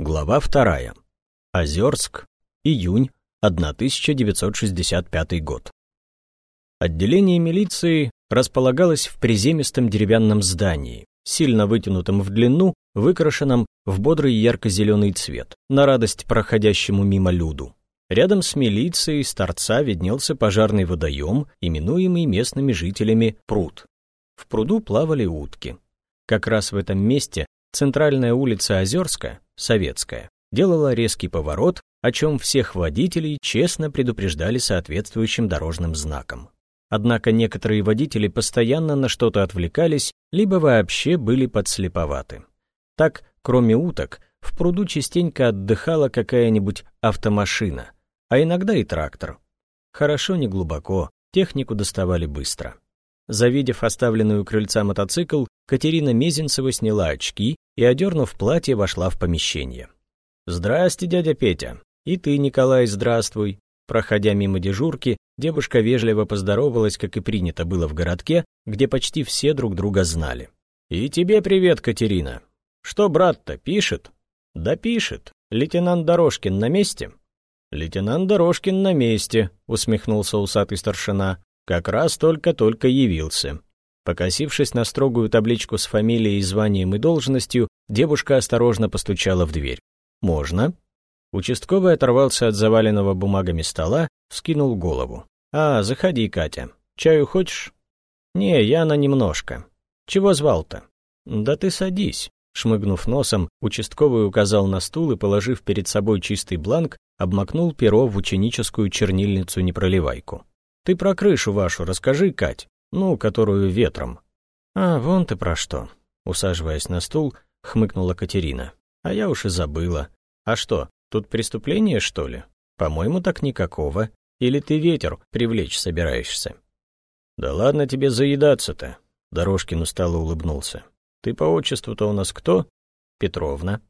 Глава вторая. Озерск. Июнь 1965 год. Отделение милиции располагалось в приземистом деревянном здании, сильно вытянутом в длину, выкрашенном в бодрый ярко-зеленый цвет, на радость проходящему мимо люду. Рядом с милицией с торца виднелся пожарный водоем, именуемый местными жителями пруд. В пруду плавали утки. Как раз в этом месте центральная улица Озерска советская, делала резкий поворот, о чем всех водителей честно предупреждали соответствующим дорожным знаком. Однако некоторые водители постоянно на что-то отвлекались, либо вообще были подслеповаты. Так, кроме уток, в пруду частенько отдыхала какая-нибудь автомашина, а иногда и трактор. Хорошо не глубоко, технику доставали быстро. Завидев оставленную у крыльца мотоцикл, Катерина Мезенцева сняла очки и, одернув платье, вошла в помещение. «Здрасте, дядя Петя. И ты, Николай, здравствуй». Проходя мимо дежурки, девушка вежливо поздоровалась, как и принято было в городке, где почти все друг друга знали. «И тебе привет, Катерина. Что брат-то, пишет?» «Да пишет. Лейтенант Дорожкин на месте?» «Лейтенант Дорожкин на месте», — усмехнулся усатый старшина. «Как раз только-только явился». Покосившись на строгую табличку с фамилией, званием и должностью, девушка осторожно постучала в дверь. «Можно?» Участковый оторвался от заваленного бумагами стола, вскинул голову. «А, заходи, Катя. Чаю хочешь?» «Не, я на немножко. Чего звал-то?» «Да ты садись». Шмыгнув носом, участковый указал на стул и, положив перед собой чистый бланк, обмакнул перо в ученическую чернильницу-непроливайку. «Ты про крышу вашу расскажи, Кать. Ну, которую ветром. А, вон ты про что. Усаживаясь на стул, хмыкнула Катерина. А я уж и забыла. А что, тут преступление, что ли? По-моему, так никакого. Или ты ветер привлечь собираешься? Да ладно тебе заедаться-то. Дорожкин устало улыбнулся. Ты по отчеству-то у нас кто? Петровна.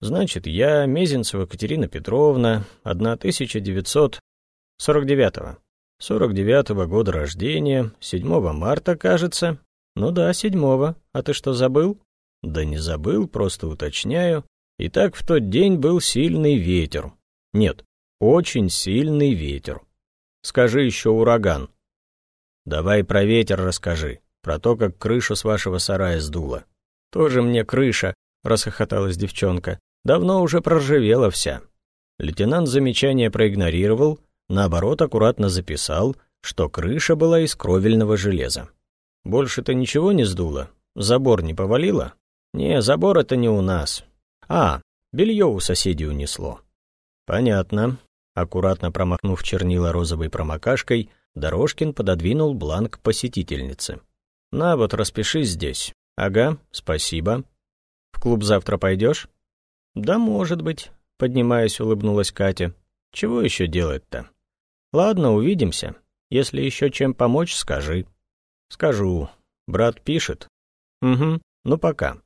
Значит, я Мезенцева Катерина Петровна, 1949-го. 49-го года рождения, 7 марта, кажется. Ну да, 7-го. А ты что, забыл? Да не забыл, просто уточняю. Итак, в тот день был сильный ветер. Нет, очень сильный ветер. Скажи еще ураган. Давай про ветер расскажи, про то, как крышу с вашего сарая сдуло. Тоже мне крыша, расхохоталась девчонка. Давно уже проржавела вся. Лейтенант замечание проигнорировал, Наоборот, аккуратно записал, что крыша была из кровельного железа. Больше-то ничего не сдуло? Забор не повалило? Не, забор это не у нас. А, белье у соседей унесло. Понятно. Аккуратно промахнув чернила розовой промокашкой, Дорожкин пододвинул бланк посетительнице. «На вот, распишись здесь». «Ага, спасибо». «В клуб завтра пойдешь?» «Да, может быть», — поднимаясь, улыбнулась Катя. «Чего еще делать-то?» Ладно, увидимся. Если еще чем помочь, скажи. Скажу. Брат пишет. Угу, ну пока.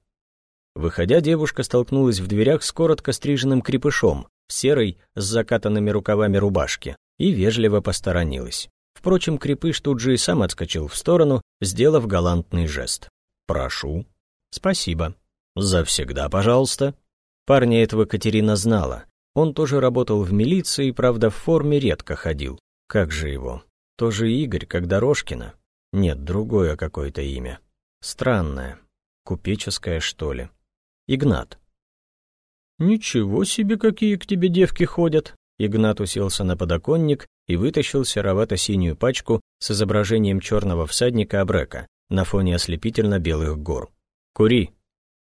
Выходя, девушка столкнулась в дверях с коротко стриженным крепышом, в серой, с закатанными рукавами рубашки, и вежливо посторонилась. Впрочем, крепыш тут же и сам отскочил в сторону, сделав галантный жест. «Прошу». «Спасибо». «Завсегда, пожалуйста». Парня этого Катерина знала, он тоже работал в милиции, правда, в форме редко ходил. Как же его? Тоже Игорь, как Дорожкина? Нет, другое какое-то имя. Странное. Купеческое, что ли. Игнат. «Ничего себе, какие к тебе девки ходят!» Игнат уселся на подоконник и вытащил серовато-синюю пачку с изображением черного всадника Абрека на фоне ослепительно-белых гор. «Кури!»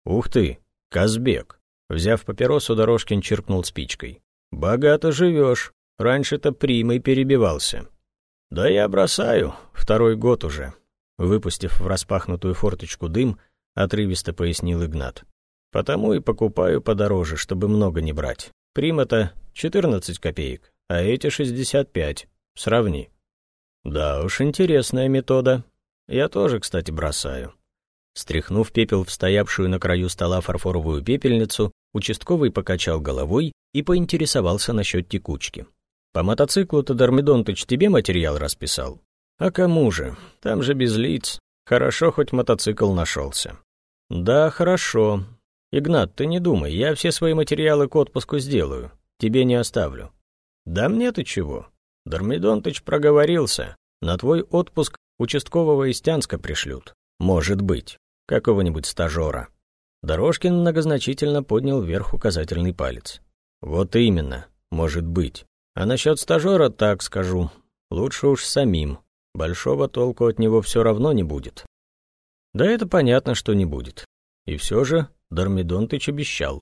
«Ух ты! Казбек!» Взяв папиросу, Дорожкин чиркнул спичкой. «Богато живешь. Раньше-то примой перебивался». «Да я бросаю. Второй год уже». Выпустив в распахнутую форточку дым, отрывисто пояснил Игнат. «Потому и покупаю подороже, чтобы много не брать. Прима-то 14 копеек, а эти 65. Сравни». «Да уж, интересная метода. Я тоже, кстати, бросаю». Стряхнув пепел в стоявшую на краю стола фарфоровую пепельницу, участковый покачал головой и поинтересовался насчет текучки. «По мотоциклу-то Дормидонтыч тебе материал расписал?» «А кому же? Там же без лиц. Хорошо, хоть мотоцикл нашелся». «Да, хорошо. Игнат, ты не думай, я все свои материалы к отпуску сделаю. Тебе не оставлю. Да мне-то чего? Дормидонтыч проговорился. На твой отпуск участкового из Тянска пришлют. Может быть. Какого-нибудь стажера. Дорожкин многозначительно поднял вверх указательный палец. Вот именно, может быть. А насчет стажера так скажу. Лучше уж самим. Большого толку от него все равно не будет. Да это понятно, что не будет. И все же Дормидонтыч обещал.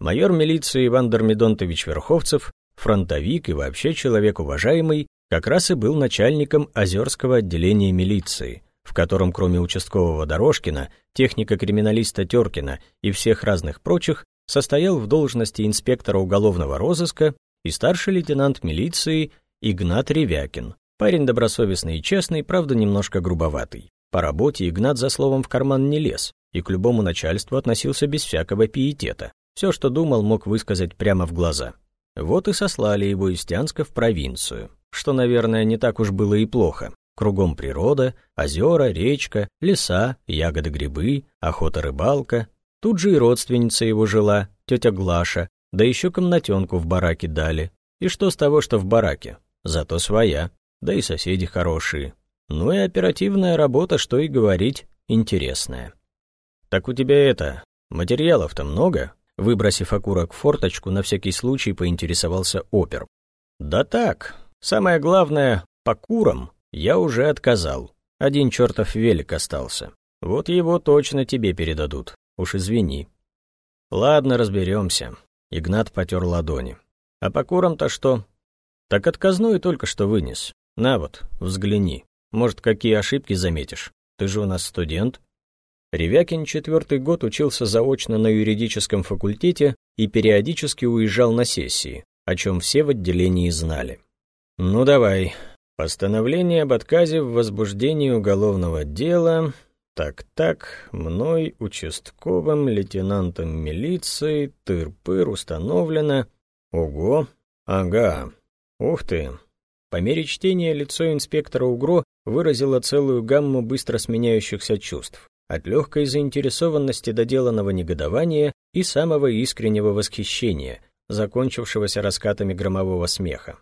Майор милиции Иван Дормидонтович Верховцев, фронтовик и вообще человек уважаемый, как раз и был начальником Озерского отделения милиции, в котором кроме участкового Дорожкина, техника-криминалиста Теркина и всех разных прочих, состоял в должности инспектора уголовного розыска и старший лейтенант милиции Игнат Ревякин, парень добросовестный и честный, правда немножко грубоватый. По работе Игнат за словом в карман не лез и к любому начальству относился без всякого пиетета. Все, что думал, мог высказать прямо в глаза. Вот и сослали его из Тянска в провинцию, что, наверное, не так уж было и плохо. Кругом природа, озера, речка, леса, ягоды-грибы, охота-рыбалка. Тут же и родственница его жила, тетя Глаша, да еще комнатенку в бараке дали. И что с того, что в бараке? Зато своя, да и соседи хорошие. Ну и оперативная работа, что и говорить, интересная. «Так у тебя это, материалов-то много?» Выбросив окурок в форточку, на всякий случай поинтересовался опер. «Да так, самое главное, по курам я уже отказал. Один чертов велик остался. Вот его точно тебе передадут. Уж извини». «Ладно, разберемся». Игнат потер ладони. «А по курам-то что?» «Так отказную только что вынес. На вот, взгляни. Может, какие ошибки заметишь? Ты же у нас студент». Ревякин четвертый год учился заочно на юридическом факультете и периодически уезжал на сессии, о чем все в отделении знали. «Ну давай. Постановление об отказе в возбуждении уголовного дела. Так-так, мной, участковым, лейтенантом милиции, тыр-пыр установлено. Ого, ага, ух ты». По мере чтения лицо инспектора УГРО выразило целую гамму быстро сменяющихся чувств от легкой заинтересованности до деланного негодования и самого искреннего восхищения, закончившегося раскатами громового смеха.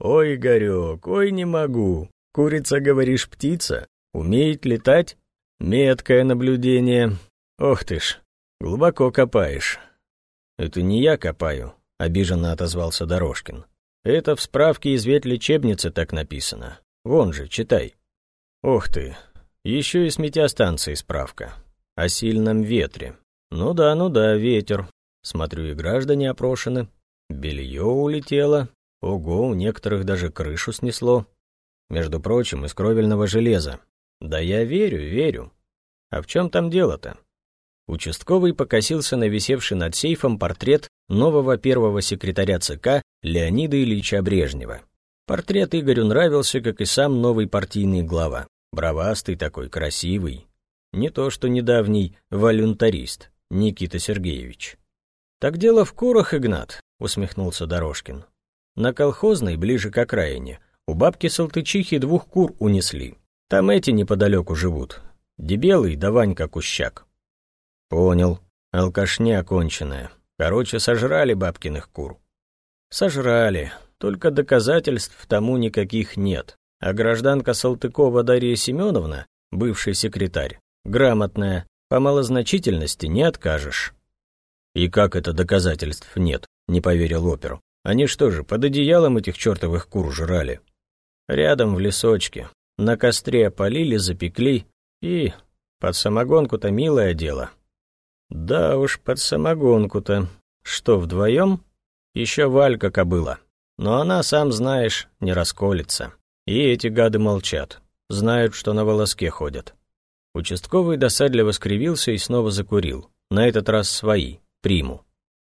«Ой, Игорек, ой, не могу. Курица, говоришь, птица? Умеет летать? Меткое наблюдение. Ох ты ж, глубоко копаешь». «Это не я копаю», — обиженно отозвался Дорожкин. «Это в справке из ветлечебницы так написано. Вон же, читай». «Ох ты, еще и с метеостанции справка. О сильном ветре. Ну да, ну да, ветер. Смотрю, и граждане опрошены. Белье улетело. Ого, у некоторых даже крышу снесло. Между прочим, из кровельного железа. Да я верю, верю. А в чем там дело-то? Участковый покосился на висевший над сейфом портрет нового первого секретаря ЦК Леонида Ильича Брежнева. Портрет Игорю нравился, как и сам новый партийный глава. Бравастый такой, красивый. Не то что недавний волюнтарист Никита Сергеевич. «Так дело в курах, Игнат», — усмехнулся Дорожкин. «На колхозной, ближе к окраине, у бабки Салтычихи двух кур унесли. Там эти неподалеку живут. Дебелый да Ванька Кущак». «Понял. Алкашня оконченная. Короче, сожрали бабкиных кур». «Сожрали. Только доказательств тому никаких нет. А гражданка Салтыкова Дарья Семеновна, бывший секретарь, грамотная, по малозначительности не откажешь. И как это доказательств нет, не поверил оперу. Они что же, под одеялом этих чертовых кур жрали? Рядом в лесочке. На костре полили, запекли. И под самогонку-то милое дело. Да уж, под самогонку-то. Что, вдвоем? Еще Валька кобыла. Но она, сам знаешь, не расколется. И эти гады молчат, знают, что на волоске ходят. Участковый досадливо скривился и снова закурил, на этот раз свои, приму.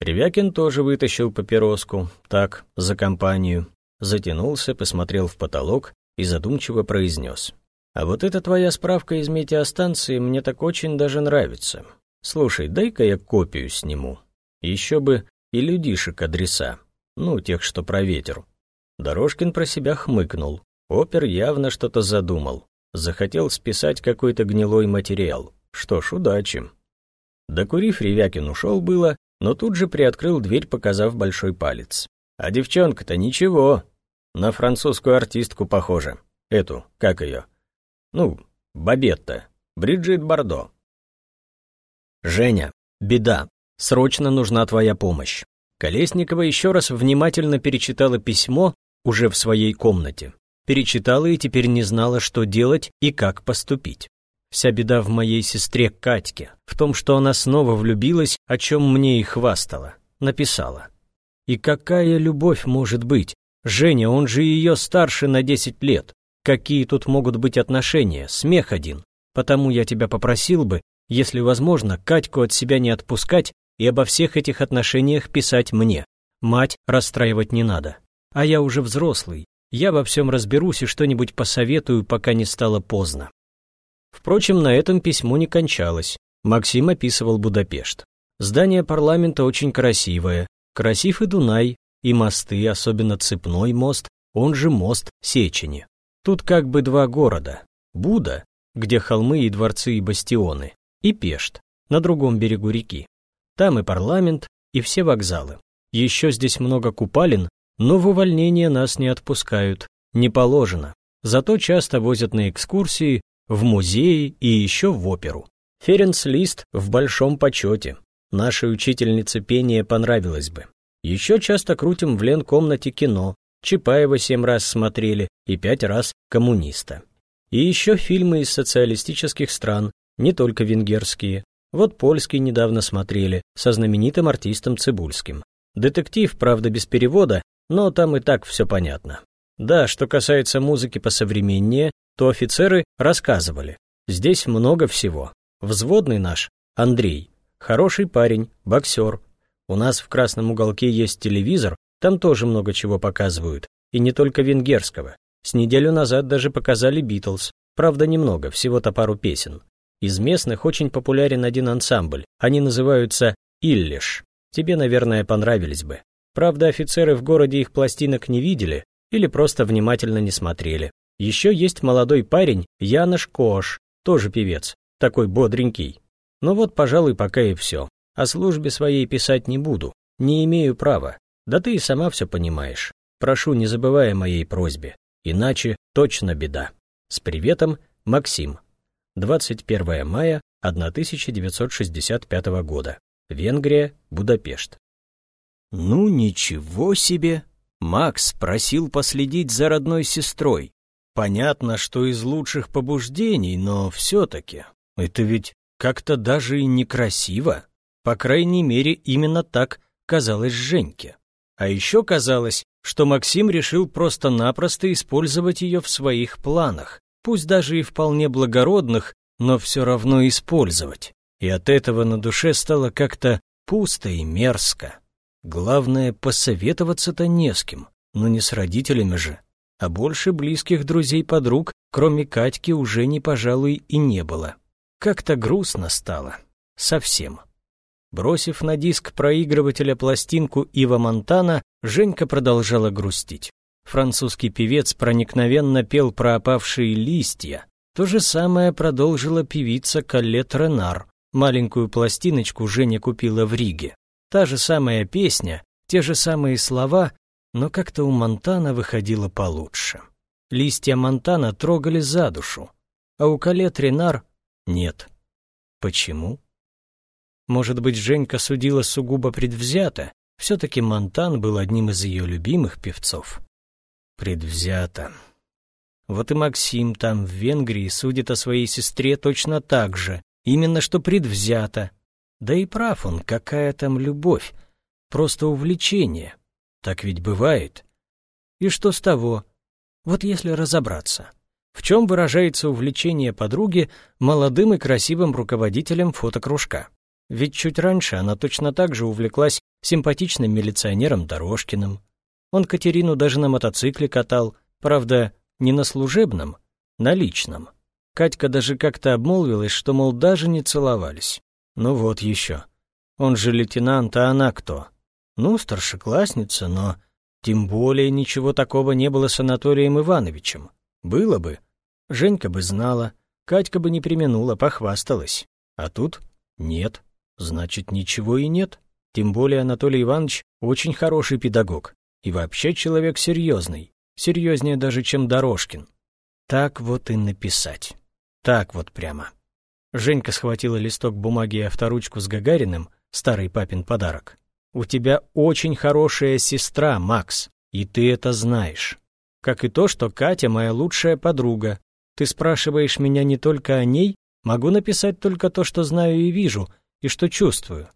Ревякин тоже вытащил папироску, так, за компанию, затянулся, посмотрел в потолок и задумчиво произнес. «А вот эта твоя справка из метеостанции мне так очень даже нравится. Слушай, дай-ка я копию сниму. Еще бы и людишек адреса, ну, тех, что про ветер». Дорожкин про себя хмыкнул. Опер явно что-то задумал. Захотел списать какой-то гнилой материал. Что ж, удачи. Докурив, Ревякин ушел было, но тут же приоткрыл дверь, показав большой палец. А девчонка-то ничего. На французскую артистку похожа. Эту, как ее? Ну, Бабетта. Бриджит Бардо. Женя, беда. Срочно нужна твоя помощь. Колесникова еще раз внимательно перечитала письмо уже в своей комнате. Перечитала и теперь не знала, что делать и как поступить. Вся беда в моей сестре Катьке, в том, что она снова влюбилась, о чем мне и хвастала. Написала. И какая любовь может быть? Женя, он же ее старше на 10 лет. Какие тут могут быть отношения? Смех один. Потому я тебя попросил бы, если возможно, Катьку от себя не отпускать и обо всех этих отношениях писать мне. Мать расстраивать не надо. А я уже взрослый. Я во всем разберусь и что-нибудь посоветую, пока не стало поздно. Впрочем, на этом письмо не кончалось. Максим описывал Будапешт. Здание парламента очень красивое. Красив и Дунай, и мосты, особенно цепной мост, он же мост Сечени. Тут как бы два города. Буда, где холмы и дворцы и бастионы, и Пешт, на другом берегу реки. Там и парламент, и все вокзалы. Еще здесь много купалин, но в увольнение нас не отпускают, не положено. Зато часто возят на экскурсии, в музеи и еще в оперу. Ференц Лист в большом почете. Нашей учительнице пения понравилось бы. Еще часто крутим в Ленкомнате кино. Чапаева семь раз смотрели и пять раз коммуниста. И еще фильмы из социалистических стран, не только венгерские. Вот польский недавно смотрели, со знаменитым артистом Цибульским. Детектив, правда, без перевода, но там и так все понятно. Да, что касается музыки посовременнее, то офицеры рассказывали. Здесь много всего. Взводный наш, Андрей, хороший парень, боксер. У нас в красном уголке есть телевизор, там тоже много чего показывают, и не только венгерского. С неделю назад даже показали Битлз, правда немного, всего-то пару песен. Из местных очень популярен один ансамбль, они называются «Иллиш». Тебе, наверное, понравились бы. Правда, офицеры в городе их пластинок не видели или просто внимательно не смотрели. Еще есть молодой парень Янош Кош, тоже певец, такой бодренький. Ну вот, пожалуй, пока и все. О службе своей писать не буду, не имею права. Да ты и сама все понимаешь. Прошу, не забывай о моей просьбе, иначе точно беда. С приветом, Максим. 21 мая 1965 года. Венгрия, Будапешт. Ну ничего себе! Макс просил последить за родной сестрой. Понятно, что из лучших побуждений, но все-таки. Это ведь как-то даже и некрасиво. По крайней мере, именно так казалось Женьке. А еще казалось, что Максим решил просто-напросто использовать ее в своих планах, пусть даже и вполне благородных, но все равно использовать. И от этого на душе стало как-то пусто и мерзко. Главное, посоветоваться-то не с кем, но не с родителями же а больше близких друзей-подруг, кроме Катьки, уже не, пожалуй, и не было. Как-то грустно стало. Совсем. Бросив на диск проигрывателя пластинку Ива Монтана, Женька продолжала грустить. Французский певец проникновенно пел про опавшие листья. То же самое продолжила певица Каллет Ренар. Маленькую пластиночку Женя купила в Риге. Та же самая песня, те же самые слова, но как-то у Монтана выходило получше. Листья Монтана трогали за душу, а у Калет Ренар нет. Почему? Может быть, Женька судила сугубо предвзято, все-таки Монтан был одним из ее любимых певцов. Предвзято. Вот и Максим там, в Венгрии, судит о своей сестре точно так же, именно что предвзято. Да и прав он, какая там любовь, просто увлечение. Так ведь бывает. И что с того? Вот если разобраться. В чем выражается увлечение подруги молодым и красивым руководителем фотокружка? Ведь чуть раньше она точно так же увлеклась симпатичным милиционером Дорожкиным. Он Катерину даже на мотоцикле катал, правда, не на служебном, на личном. Катька даже как-то обмолвилась, что, мол, даже не целовались. Ну вот еще. Он же лейтенант, а она кто? Ну, старшеклассница, но тем более ничего такого не было с Анатолием Ивановичем. Было бы. Женька бы знала, Катька бы не применула, похвасталась. А тут нет. Значит, ничего и нет. Тем более Анатолий Иванович очень хороший педагог. И вообще человек серьезный. Серьезнее даже, чем Дорожкин. Так вот и написать. Так вот прямо. Женька схватила листок бумаги и авторучку с Гагариным, старый папин подарок. «У тебя очень хорошая сестра, Макс, и ты это знаешь. Как и то, что Катя моя лучшая подруга. Ты спрашиваешь меня не только о ней, могу написать только то, что знаю и вижу, и что чувствую.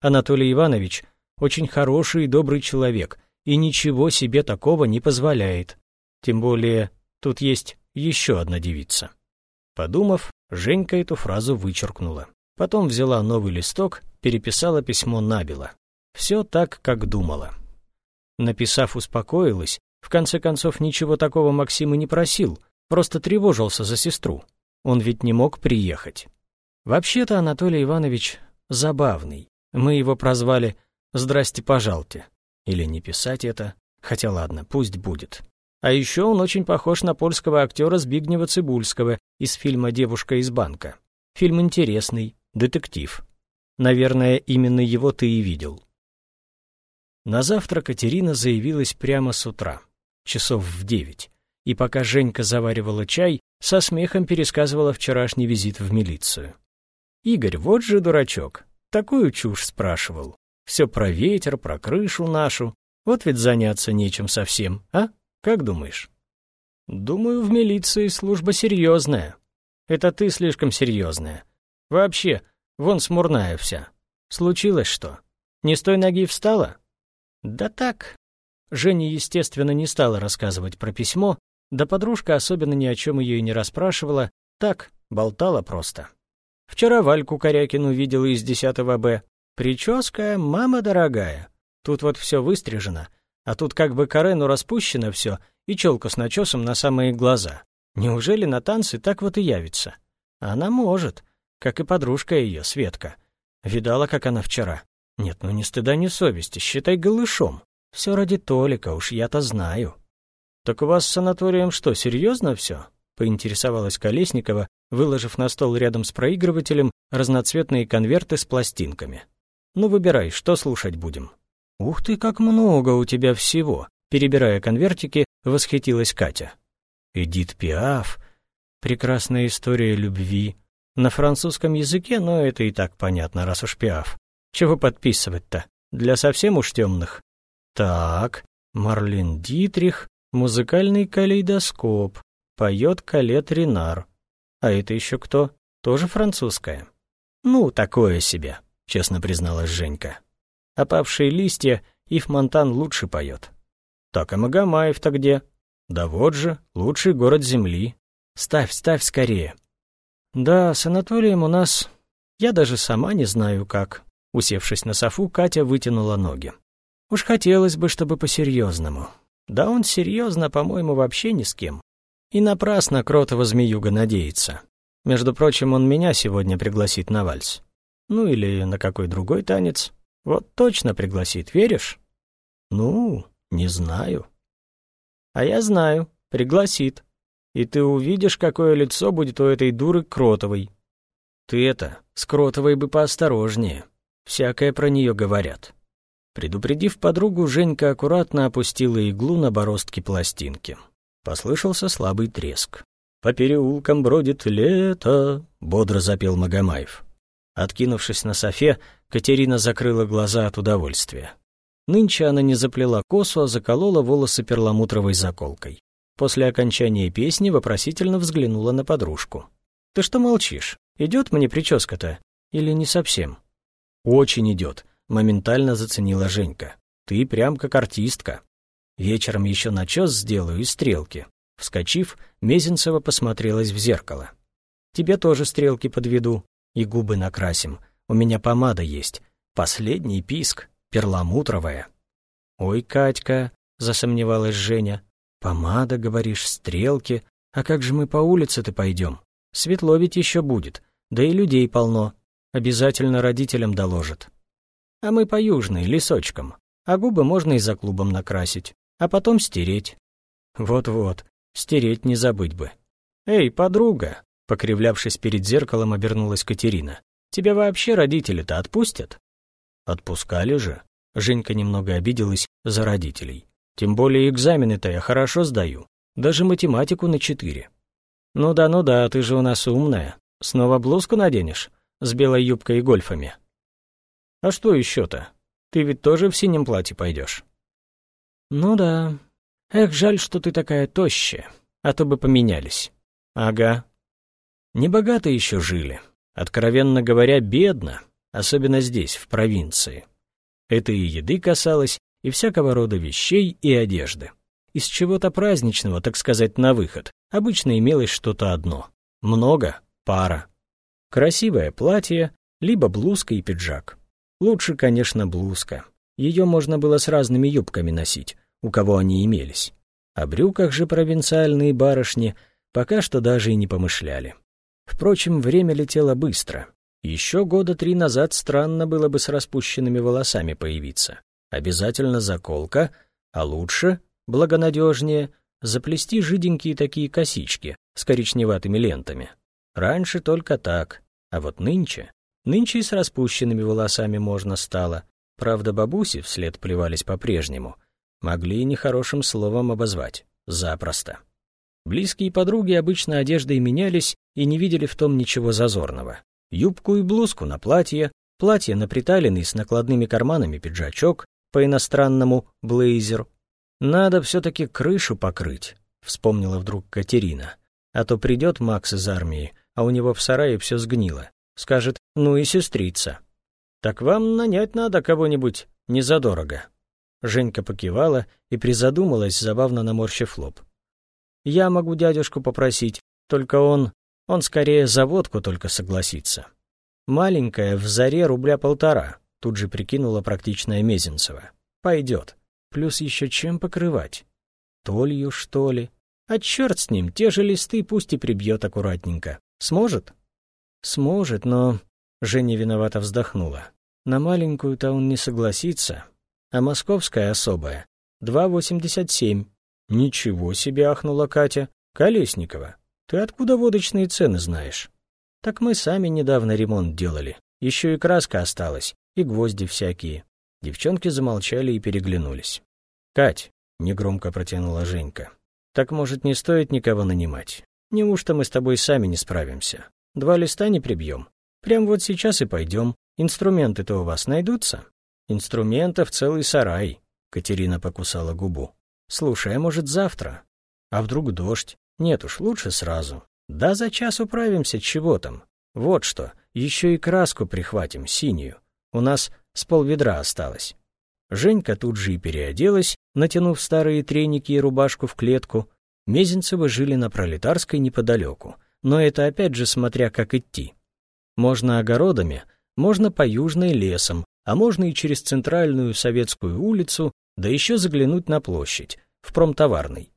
Анатолий Иванович очень хороший и добрый человек, и ничего себе такого не позволяет. Тем более, тут есть еще одна девица». Подумав, Женька эту фразу вычеркнула. Потом взяла новый листок, переписала письмо набело. Все так, как думала. Написав, успокоилась. В конце концов, ничего такого Максим и не просил, просто тревожился за сестру. Он ведь не мог приехать. Вообще-то Анатолий Иванович забавный. Мы его прозвали «Здрасте, пожалуйте». Или не писать это, хотя ладно, пусть будет. А еще он очень похож на польского актера Збигнева Цибульского из фильма «Девушка из банка». Фильм интересный, детектив. Наверное, именно его ты и видел. На завтра Катерина заявилась прямо с утра, часов в девять, и пока Женька заваривала чай, со смехом пересказывала вчерашний визит в милицию. «Игорь, вот же дурачок, такую чушь спрашивал. Все про ветер, про крышу нашу. Вот ведь заняться нечем совсем, а?» Как думаешь? Думаю, в милиции служба серьезная. Это ты слишком серьезная. Вообще, вон смурная вся. Случилось что? Не с той ноги встала? Да так. Женя, естественно, не стала рассказывать про письмо, да подружка особенно ни о чем ее и не расспрашивала, так, болтала просто. Вчера Вальку Корякину видела из 10 Б. Прическа, мама дорогая. Тут вот все выстрижено, а тут как бы Карену распущено все, и челка с начесом на самые глаза. Неужели на танцы так вот и явится? Она может, как и подружка ее, Светка. Видала, как она вчера? Нет, ну ни стыда, ни совести, считай голышом. Все ради Толика, уж я-то знаю. Так у вас с санаторием что, серьезно все? Поинтересовалась Колесникова, выложив на стол рядом с проигрывателем разноцветные конверты с пластинками. Ну, выбирай, что слушать будем. «Ух ты, как много у тебя всего!» Перебирая конвертики, восхитилась Катя. «Эдит Пиаф. Прекрасная история любви. На французском языке, но это и так понятно, раз уж Пиаф. Чего подписывать-то? Для совсем уж темных. Так, Марлен Дитрих, музыкальный калейдоскоп. Поет Калет Ренар. А это еще кто? Тоже французская? Ну, такое себе, честно призналась Женька. Опавшие листья Ив Монтан лучше поет. Так и Магомаев-то где? Да вот же, лучший город Земли. Ставь, ставь скорее. Да, с Анатолием у нас... Я даже сама не знаю как. Усевшись на софу, Катя вытянула ноги. Уж хотелось бы, чтобы по-серьезному. Да он серьезно, по-моему, вообще ни с кем. И напрасно Кротова змеюга надеется. Между прочим, он меня сегодня пригласит на вальс. Ну или на какой другой танец. Вот точно пригласит, веришь? Ну, не знаю. А я знаю, пригласит. И ты увидишь, какое лицо будет у этой дуры Кротовой. Ты это, с Кротовой бы поосторожнее. Всякое про нее говорят. Предупредив подругу, Женька аккуратно опустила иглу на бороздки пластинки. Послышался слабый треск. «По переулкам бродит лето», — бодро запел Магомаев. Откинувшись на софе, Катерина закрыла глаза от удовольствия. Нынче она не заплела косу, а заколола волосы перламутровой заколкой. После окончания песни вопросительно взглянула на подружку. «Ты что молчишь? Идет мне прическа-то? Или не совсем?» «Очень идет», — моментально заценила Женька. «Ты прям как артистка. Вечером еще начес сделаю и стрелки». Вскочив, Мезенцева посмотрелась в зеркало. «Тебе тоже стрелки подведу и губы накрасим. У меня помада есть. Последний писк, перламутровая». «Ой, Катька», — засомневалась Женя, — «помада, говоришь, стрелки. А как же мы по улице-то пойдем? Светло ведь еще будет, да и людей полно. Обязательно родителям доложат. А мы по южной, лесочком. А губы можно и за клубом накрасить, а потом стереть. Вот-вот, стереть не забыть бы. Эй, подруга, покривлявшись перед зеркалом, обернулась Катерина. Тебя вообще родители-то отпустят?» «Отпускали же». Женька немного обиделась за родителей. «Тем более экзамены-то я хорошо сдаю. Даже математику на четыре». «Ну да, ну да, ты же у нас умная. Снова блузку наденешь? С белой юбкой и гольфами?» «А что еще-то? Ты ведь тоже в синем платье пойдешь?» «Ну да. Эх, жаль, что ты такая тощая, а то бы поменялись». «Ага». Небогато еще жили. Откровенно говоря, бедно, особенно здесь, в провинции. Это и еды касалось, и всякого рода вещей и одежды. Из чего-то праздничного, так сказать, на выход, обычно имелось что-то одно. Много, пара. Красивое платье, либо блузка и пиджак. Лучше, конечно, блузка. Ее можно было с разными юбками носить, у кого они имелись. О брюках же провинциальные барышни пока что даже и не помышляли. Впрочем, время летело быстро. Еще года три назад странно было бы с распущенными волосами появиться. Обязательно заколка, а лучше, благонадежнее, заплести жиденькие такие косички с коричневатыми лентами. Раньше только так, а вот нынче... Нынче и с распущенными волосами можно стало. Правда, бабуси вслед плевались по-прежнему. Могли и нехорошим словом обозвать. Запросто. Близкие подруги обычно одеждой менялись и не видели в том ничего зазорного. Юбку и блузку на платье, платье на приталенный с накладными карманами пиджачок, по-иностранному блейзер. «Надо все-таки крышу покрыть», — вспомнила вдруг Катерина. «А то придет Макс из армии, а у него в сарае все сгнило. Скажет, ну и сестрица». «Так вам нанять надо кого-нибудь незадорого». Женька покивала и призадумалась, забавно наморщив лоб. Я могу дядюшку попросить, только он... Он скорее за водку только согласится. Маленькая, в заре рубля полтора, тут же прикинула практичная Мезенцева. Пойдет. Плюс еще чем покрывать? Толью, что ли? А черт с ним, те же листы пусть и прибьет аккуратненько. Сможет? Сможет, но... Женя виновато вздохнула. На маленькую-то он не согласится. А московская особая. Два восемьдесят семь. «Ничего себе!» — ахнула Катя. «Колесникова, ты откуда водочные цены знаешь?» «Так мы сами недавно ремонт делали. Еще и краска осталась, и гвозди всякие». Девчонки замолчали и переглянулись. «Кать», — негромко протянула Женька, — «так, может, не стоит никого нанимать? Неужто мы с тобой сами не справимся? Два листа не прибьем? Прям вот сейчас и пойдем. Инструменты-то у вас найдутся?» «Инструментов целый сарай», — Катерина покусала губу. Слушай, а может завтра? А вдруг дождь? Нет уж, лучше сразу. Да за час управимся, чего там. Вот что, еще и краску прихватим, синюю. У нас с полведра осталось. Женька тут же и переоделась, натянув старые треники и рубашку в клетку. Мезенцевы жили на Пролетарской неподалеку, но это опять же смотря как идти. Можно огородами, можно по южной лесом, а можно и через центральную советскую улицу, да еще заглянуть на площадь, в промтоварный.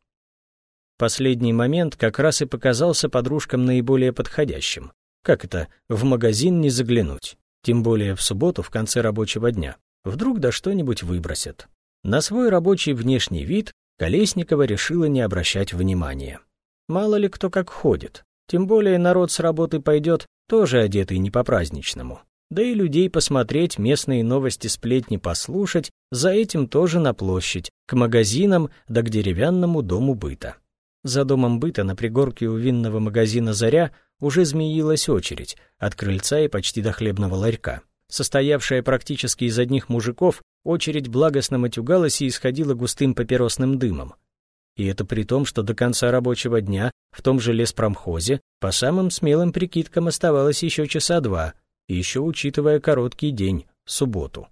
Последний момент как раз и показался подружкам наиболее подходящим. Как это, в магазин не заглянуть? Тем более в субботу в конце рабочего дня. Вдруг да что-нибудь выбросят. На свой рабочий внешний вид Колесникова решила не обращать внимания. Мало ли кто как ходит. Тем более народ с работы пойдет, тоже одетый не по-праздничному. Да и людей посмотреть, местные новости, сплетни послушать, за этим тоже на площадь, к магазинам да к деревянному дому быта. За домом быта на пригорке у винного магазина «Заря» уже змеилась очередь, от крыльца и почти до хлебного ларька. Состоявшая практически из одних мужиков, очередь благостно матюгалась и исходила густым папиросным дымом. И это при том, что до конца рабочего дня в том же леспромхозе по самым смелым прикидкам оставалось еще часа два — еще учитывая короткий день, субботу.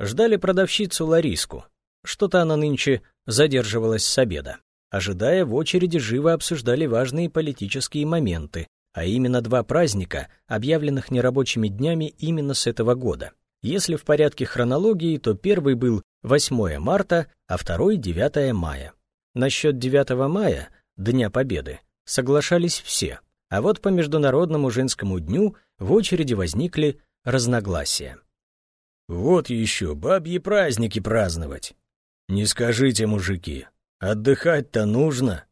Ждали продавщицу Лариску. Что-то она нынче задерживалась с обеда. Ожидая, в очереди живо обсуждали важные политические моменты, а именно два праздника, объявленных нерабочими днями именно с этого года. Если в порядке хронологии, то первый был 8 марта, а второй — 9 мая. Насчет 9 мая, Дня Победы, соглашались все, а вот по Международному женскому дню в очереди возникли разногласия. «Вот еще бабьи праздники праздновать. Не скажите, мужики, отдыхать-то нужно.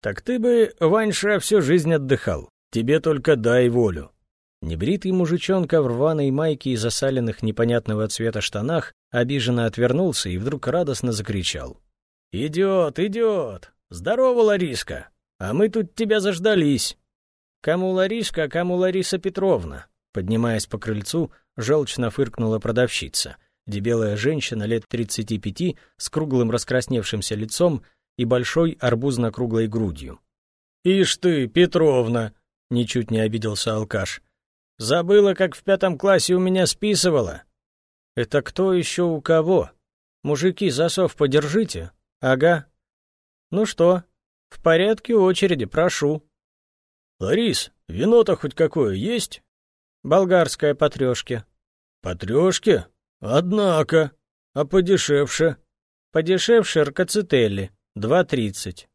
Так ты бы, Ваньша, всю жизнь отдыхал, тебе только дай волю. Небритый мужичонка в рваной майке и засаленных непонятного цвета штанах обиженно отвернулся и вдруг радостно закричал. «Идет, идет! Здорово, Лариска! А мы тут тебя заждались!» «Кому Лариска, а кому Лариса Петровна?» Поднимаясь по крыльцу, желчно фыркнула продавщица. Дебелая женщина лет тридцати пяти с круглым раскрасневшимся лицом и большой арбузно-круглой грудью. «Ишь ты, Петровна!» — ничуть не обиделся алкаш. «Забыла, как в пятом классе у меня списывала». «Это кто еще у кого? Мужики, засов подержите». «Ага». «Ну что, в порядке очереди, прошу». «Ларис, вино-то хоть какое есть?» «Болгарское по трёшке». «По трёшке? Однако. А подешевше?» «Подешевше ркацителли, два тридцать».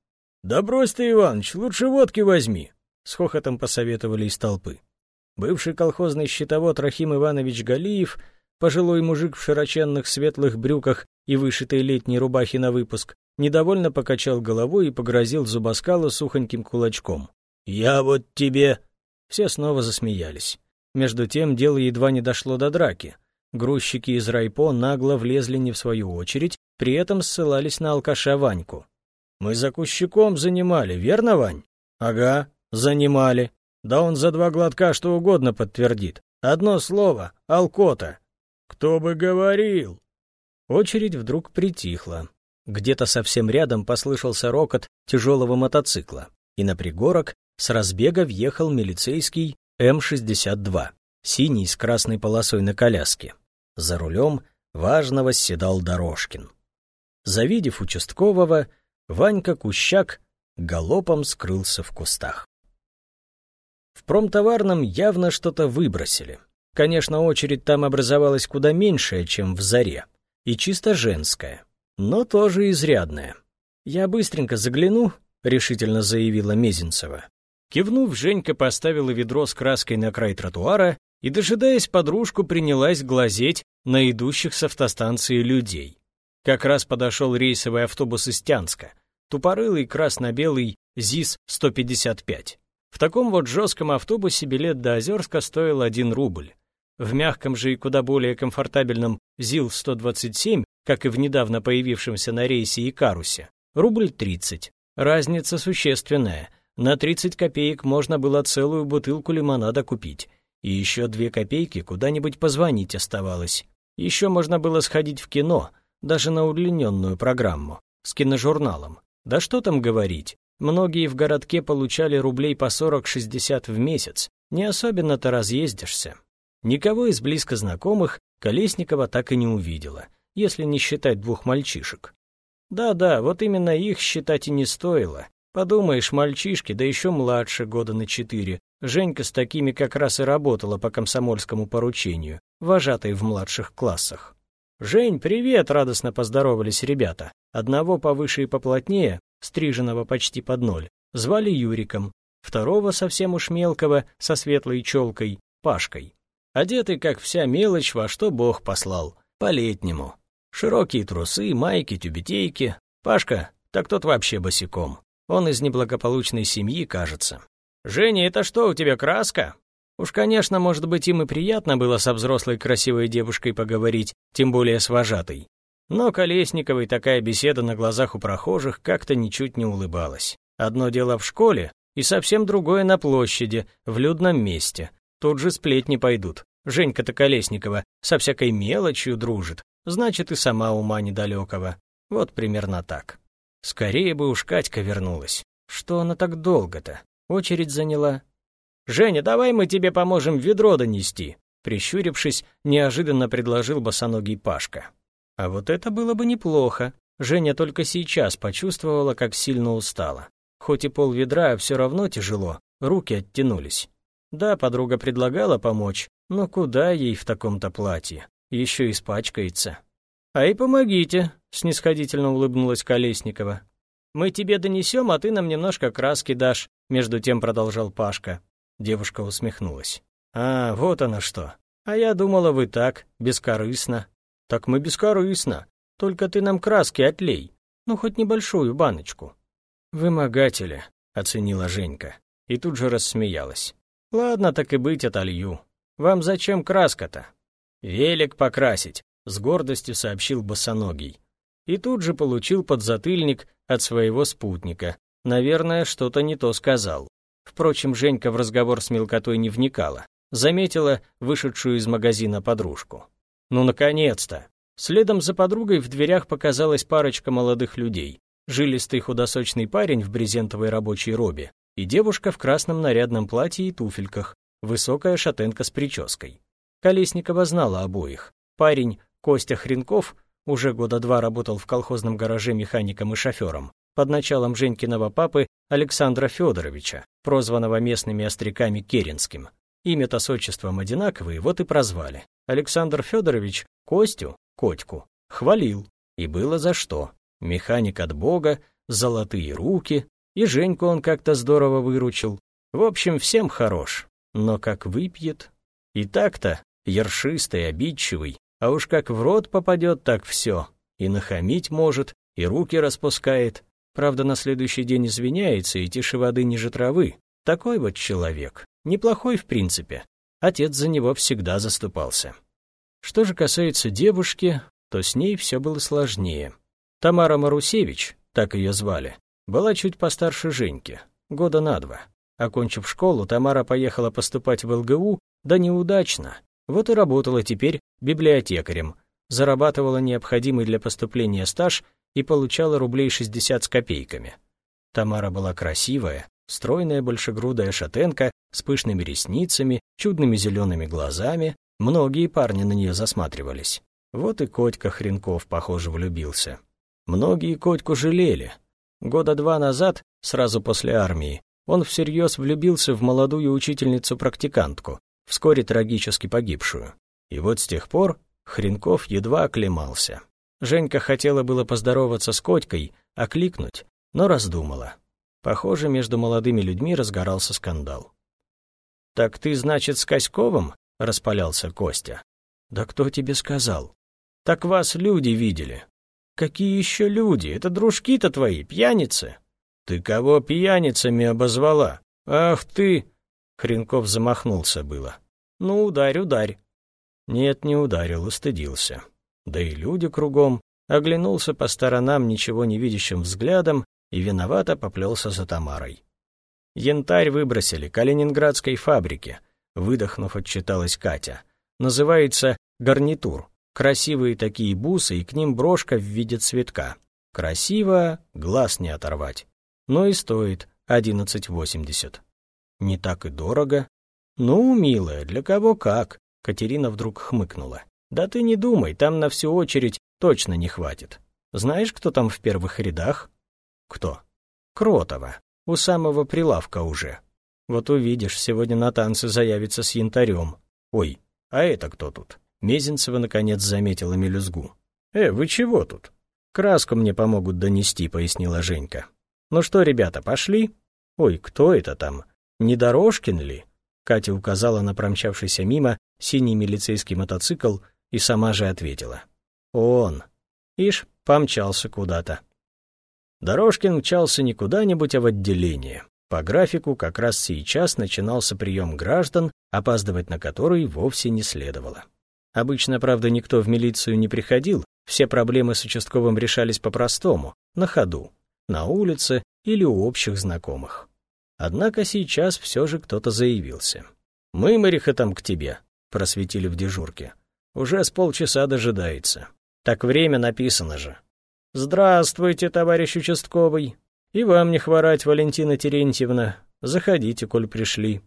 «Да брось ты, Иваныч, лучше водки возьми», — с хохотом посоветовали из толпы. Бывший колхозный счетовод Рахим Иванович Галиев, пожилой мужик в широченных светлых брюках и вышитой летней рубахе на выпуск, недовольно покачал головой и погрозил зубоскалу сухоньким кулачком. «Я вот тебе...» Все снова засмеялись. Между тем дело едва не дошло до драки. Грузчики из райпо нагло влезли не в свою очередь, при этом ссылались на алкаша Ваньку. Мы за кущиком занимали, верно, Вань? Ага, занимали. Да он за два глотка что угодно подтвердит. Одно слово — алкота. Кто бы говорил? Очередь вдруг притихла. Где-то совсем рядом послышался рокот тяжелого мотоцикла, и на пригорок с разбега въехал милицейский М-62, синий с красной полосой на коляске. За рулем важно седал Дорожкин. Завидев участкового, Ванька Кущак галопом скрылся в кустах. В промтоварном явно что-то выбросили. Конечно, очередь там образовалась куда меньшая, чем в заре, и чисто женская, но тоже изрядная. «Я быстренько загляну», — решительно заявила Мезенцева. Кивнув, Женька поставила ведро с краской на край тротуара и, дожидаясь подружку, принялась глазеть на идущих с автостанции людей. Как раз подошел рейсовый автобус из Тянска, тупорылый красно-белый ЗИС-155. В таком вот жестком автобусе билет до Озерска стоил 1 рубль. В мягком же и куда более комфортабельном ЗИЛ-127, как и в недавно появившемся на рейсе Икарусе, рубль 30. Разница существенная. На 30 копеек можно было целую бутылку лимонада купить. И еще две копейки куда-нибудь позвонить оставалось. Еще можно было сходить в кино — даже на удлиненную программу, с киножурналом. Да что там говорить, многие в городке получали рублей по 40-60 в месяц, не особенно-то разъездишься. Никого из близко знакомых Колесникова так и не увидела, если не считать двух мальчишек. Да-да, вот именно их считать и не стоило. Подумаешь, мальчишки, да еще младше года на четыре. Женька с такими как раз и работала по комсомольскому поручению, вожатой в младших классах. «Жень, привет!» — радостно поздоровались ребята. Одного повыше и поплотнее, стриженного почти под ноль, звали Юриком, второго совсем уж мелкого, со светлой челкой, Пашкой. Одетый, как вся мелочь, во что Бог послал, по-летнему. Широкие трусы, майки, тюбетейки. Пашка, так тот вообще босиком. Он из неблагополучной семьи, кажется. «Женя, это что, у тебя краска?» Уж, конечно, может быть, им и приятно было со взрослой красивой девушкой поговорить, тем более с вожатой. Но Колесниковой такая беседа на глазах у прохожих как-то ничуть не улыбалась. Одно дело в школе, и совсем другое на площади, в людном месте. Тут же сплетни пойдут. Женька-то Колесникова со всякой мелочью дружит, значит, и сама ума недалекого. Вот примерно так. Скорее бы уж Катька вернулась. Что она так долго-то? Очередь заняла, «Женя, давай мы тебе поможем ведро донести», прищурившись, неожиданно предложил босоногий Пашка. А вот это было бы неплохо. Женя только сейчас почувствовала, как сильно устала. Хоть и пол ведра, все равно тяжело, руки оттянулись. Да, подруга предлагала помочь, но куда ей в таком-то платье? Еще испачкается. «А и помогите», — снисходительно улыбнулась Колесникова. «Мы тебе донесем, а ты нам немножко краски дашь», — между тем продолжал Пашка. Девушка усмехнулась. «А, вот оно что. А я думала, вы так, бескорыстно». «Так мы бескорыстно. Только ты нам краски отлей. Ну, хоть небольшую баночку». «Вымогатели», — оценила Женька. И тут же рассмеялась. Ладно, так и быть, отолью. Вам зачем краска-то? Велик покрасить, с гордостью сообщил босоногий. И тут же получил подзатыльник от своего спутника. Наверное, что-то не то сказал. Впрочем, Женька в разговор с мелкотой не вникала. Заметила вышедшую из магазина подружку. Ну, наконец-то! Следом за подругой в дверях показалась парочка молодых людей. Жилистый худосочный парень в брезентовой рабочей робе и девушка в красном нарядном платье и туфельках, высокая шатенка с прической. Колесникова знала обоих. Парень, Костя Хренков, уже года два работал в колхозном гараже механиком и шофером, под началом Женькиного папы Александра Федоровича, прозванного местными остряками Керенским. Имя-то с отчеством одинаковые, вот и прозвали. Александр Федорович Костю, Котьку, хвалил, и было за что. Механик от бога, золотые руки, и Женьку он как-то здорово выручил. В общем, всем хорош. Но как выпьет... И так-то, ершистый, обидчивый, а уж как в рот попадет, так все. И нахамить может, и руки распускает. Правда, на следующий день извиняется, и тише воды ниже травы. Такой вот человек. Неплохой, в принципе. Отец за него всегда заступался. Что же касается девушки, то с ней все было сложнее. Тамара Марусевич, так ее звали, была чуть постарше Женьки, года на два. Окончив школу, Тамара поехала поступать в ЛГУ, да неудачно. Вот и работала теперь библиотекарем, зарабатывала необходимый для поступления стаж и получала рублей 60 с копейками. Тамара была красивая, стройная большегрудая шатенка с пышными ресницами, чудными зелеными глазами, многие парни на нее засматривались. Вот и Котька Хренков, похоже, влюбился. Многие Котьку жалели, Года два назад, сразу после армии, он всерьез влюбился в молодую учительницу-практикантку, вскоре трагически погибшую. И вот с тех пор Хренков едва оклемался. Женька хотела было поздороваться с Котькой, окликнуть, но раздумала. Похоже, между молодыми людьми разгорался скандал. «Так ты, значит, с Коськовым?» — распалялся Костя. «Да кто тебе сказал?» «Так вас люди видели. Какие еще люди? Это дружки-то твои, пьяницы. Ты кого пьяницами обозвала? Ах ты! Хренков замахнулся было. Ну, ударь, ударь. Нет, не ударил, устыдился. Да и люди кругом. Оглянулся по сторонам ничего не видящим взглядом и виновато поплелся за Тамарой. Янтарь выбросили калининградской фабрике, выдохнув, отчиталась Катя. Называется гарнитур. Красивые такие бусы, и к ним брошка в виде цветка. Красиво, глаз не оторвать. Но и стоит 11,80. Не так и дорого. Ну, милая, для кого как? Катерина вдруг хмыкнула. Да ты не думай, там на всю очередь точно не хватит. Знаешь, кто там в первых рядах? Кто? Кротова. У самого прилавка уже. Вот увидишь, сегодня на танцы заявится с янтарем. Ой, а это кто тут? Мезенцева, наконец, заметила мелюзгу. «Э, вы чего тут?» «Краску мне помогут донести», — пояснила Женька. «Ну что, ребята, пошли?» «Ой, кто это там? Не Дорожкин ли?» Катя указала на промчавшийся мимо синий милицейский мотоцикл и сама же ответила. «Он». Ишь, помчался куда-то. Дорожкин мчался не куда-нибудь, а в отделение. По графику как раз сейчас начинался прием граждан, опаздывать на который вовсе не следовало. Обычно, правда, никто в милицию не приходил, все проблемы с участковым решались по-простому, на ходу, на улице или у общих знакомых. Однако сейчас все же кто-то заявился. «Мы, Мариха, там к тебе», — просветили в дежурке. «Уже с полчаса дожидается. Так время написано же». «Здравствуйте, товарищ участковый. И вам не хворать, Валентина Терентьевна. Заходите, коль пришли».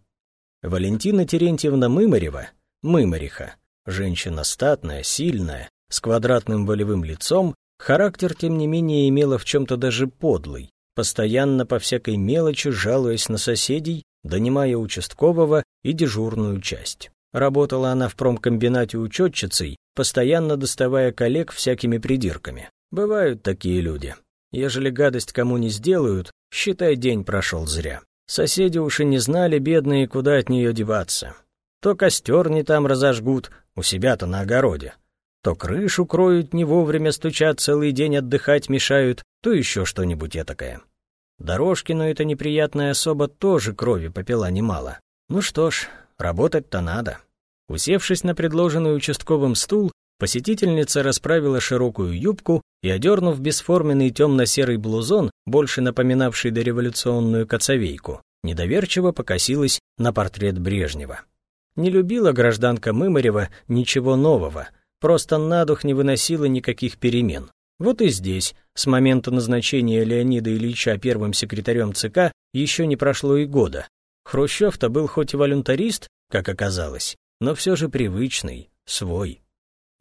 Валентина Терентьевна Мымарева, Мымариха, Женщина статная, сильная, с квадратным волевым лицом, характер, тем не менее, имела в чем-то даже подлый, постоянно по всякой мелочи жалуясь на соседей, донимая участкового и дежурную часть. Работала она в промкомбинате учетчицей, постоянно доставая коллег всякими придирками. Бывают такие люди. Ежели гадость кому не сделают, считай, день прошел зря. Соседи уж и не знали, бедные, куда от нее деваться. То костер не там разожгут, у себя-то на огороде. То крышу кроют не вовремя, стучат, целый день отдыхать мешают, то еще что-нибудь этакое. Дорожкину эта неприятная особа тоже крови попила немало. Ну что ж, работать-то надо. Усевшись на предложенный участковым стул, посетительница расправила широкую юбку и, одернув бесформенный темно-серый блузон, больше напоминавший дореволюционную коцовейку, недоверчиво покосилась на портрет Брежнева. Не любила гражданка Мымарева ничего нового, просто на дух не выносила никаких перемен. Вот и здесь, с момента назначения Леонида Ильича первым секретарем ЦК, еще не прошло и года. Хрущев-то был хоть и волюнтарист, как оказалось, но все же привычный, свой.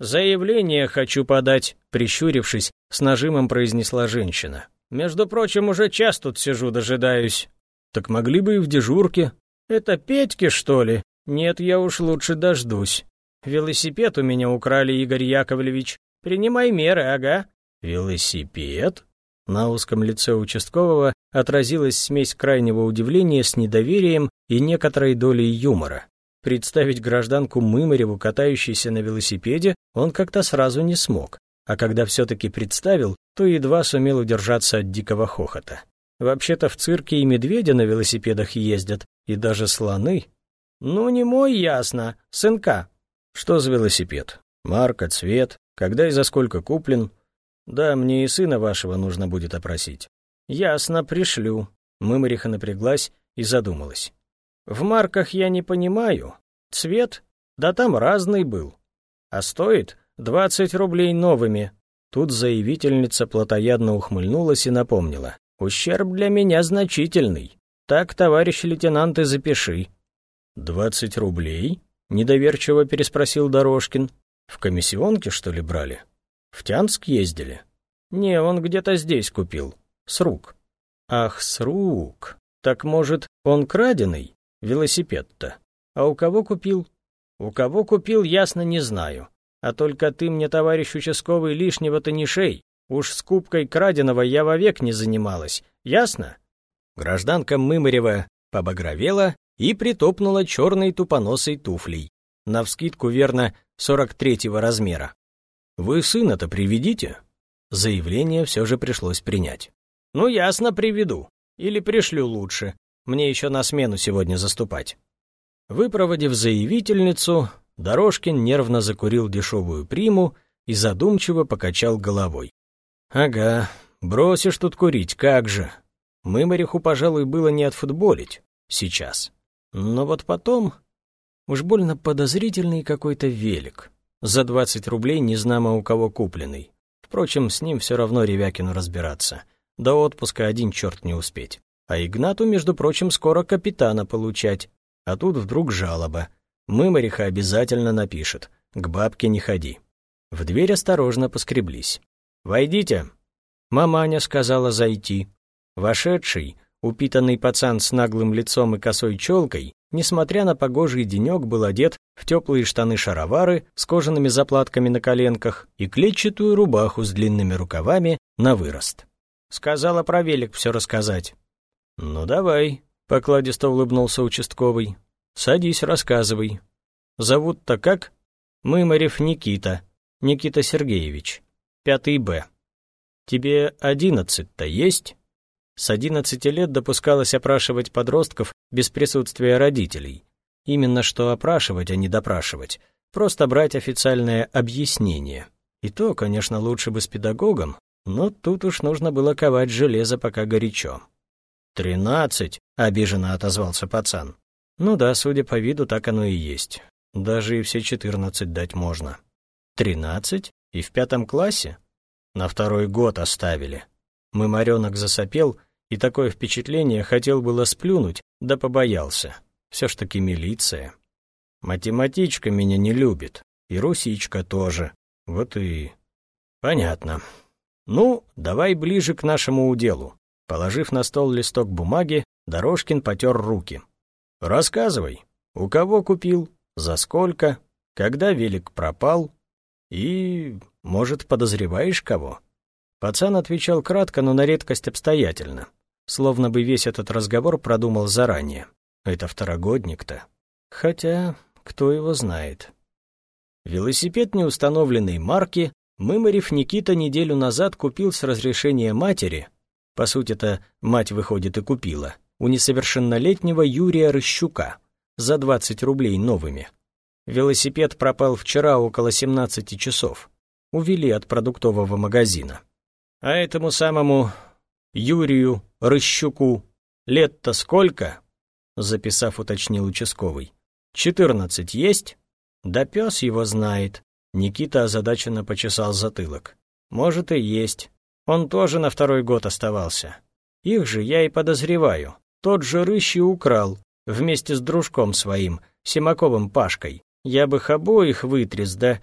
«Заявление хочу подать», — прищурившись, с нажимом произнесла женщина. «Между прочим, уже час тут сижу, дожидаюсь». «Так могли бы и в дежурке». «Это Петьки, что ли?» «Нет, я уж лучше дождусь. Велосипед у меня украли, Игорь Яковлевич. Принимай меры, ага». «Велосипед?» На узком лице участкового отразилась смесь крайнего удивления с недоверием и некоторой долей юмора. Представить гражданку Мымареву, катающейся на велосипеде, он как-то сразу не смог, а когда все-таки представил, то едва сумел удержаться от дикого хохота. Вообще-то в цирке и медведи на велосипедах ездят, и даже слоны. «Ну, не мой, ясно. Сынка». «Что за велосипед? Марка, цвет, когда и за сколько куплен?» «Да, мне и сына вашего нужно будет опросить». «Ясно, пришлю». Мымариха напряглась и задумалась. В марках я не понимаю. Цвет? Да там разный был. А стоит двадцать рублей новыми. Тут заявительница плотоядно ухмыльнулась и напомнила. Ущерб для меня значительный. Так, товарищ лейтенант, и запиши. «Двадцать рублей?» — недоверчиво переспросил Дорожкин. «В комиссионке, что ли, брали? В Тянск ездили?» «Не, он где-то здесь купил. С рук». «Ах, с рук. Так, может, он краденый?» Велосипед-то. А у кого купил? У кого купил, ясно не знаю. А только ты мне, товарищ участковый, лишнего-то не шей. Уж с кубкой краденого я вовек не занималась. Ясно? Гражданка Мымарева побагровела и притопнула черной тупоносой туфлей. Навскидку, верно, сорок третьего размера. «Вы сына-то приведите?» Заявление все же пришлось принять. «Ну, ясно, приведу. Или пришлю лучше. Мне еще на смену сегодня заступать». Выпроводив заявительницу, Дорожкин нервно закурил дешевую приму и задумчиво покачал головой. «Ага, бросишь тут курить, как же. Мымариху, пожалуй, было не отфутболить. Сейчас. Но вот потом... Уж больно подозрительный какой-то велик. За двадцать рублей незнамо у кого купленный. Впрочем, с ним все равно Ревякину разбираться. До отпуска один черт не успеть. А Игнату, между прочим, скоро капитана получать. А тут вдруг жалоба. Мымариха обязательно напишет. К бабке не ходи. В дверь осторожно поскреблись. «Войдите!» Маманя сказала зайти. Вошедший, упитанный пацан с наглым лицом и косой челкой, несмотря на погожий денек, был одет в теплые штаны-шаровары с кожаными заплатками на коленках и клетчатую рубаху с длинными рукавами на вырост. Сказала про велик все рассказать. «Ну давай», — покладисто улыбнулся участковый. «Садись, рассказывай. Зовут-то как?» «Мымарев Никита. Никита Сергеевич. Пятый Б. Тебе одиннадцать-то есть?» С одиннадцати лет допускалось опрашивать подростков без присутствия родителей. Именно что опрашивать, а не допрашивать. Просто брать официальное объяснение. И то, конечно, лучше бы с педагогом, но тут уж нужно было ковать железо пока горячо. «Тринадцать», — обиженно отозвался пацан. «Ну да, судя по виду, так оно и есть. Даже и все четырнадцать дать можно». «Тринадцать? И в пятом классе?» «На второй год оставили». Мымаренок засопел, и такое впечатление хотел было сплюнуть, да побоялся. Все ж таки милиция. Математичка меня не любит, и русичка тоже. Вот и... Понятно. Ну, давай ближе к нашему уделу. Положив на стол листок бумаги, Дорожкин потер руки. «Рассказывай, у кого купил, за сколько, когда велик пропал и, может, подозреваешь кого?» Пацан отвечал кратко, но на редкость обстоятельно, словно бы весь этот разговор продумал заранее. Это второгодник-то. Хотя, кто его знает. Велосипед неустановленной марки Мымарев Никита неделю назад купил с разрешения матери по сути-то мать, выходит, и купила, у несовершеннолетнего Юрия Рыщука. за 20 рублей новыми. Велосипед пропал вчера около 17 часов. Увели от продуктового магазина. А этому самому Юрию Рыщуку лет-то сколько? Записав, уточнил участковый. «Четырнадцать есть?» «Да пес его знает». Никита озадаченно почесал затылок. «Может, и есть. Он тоже на второй год оставался. Их же я и подозреваю. Тот же Рыщи украл, вместе с дружком своим, Симаковым Пашкой. Я бы их обоих вытряс, да...»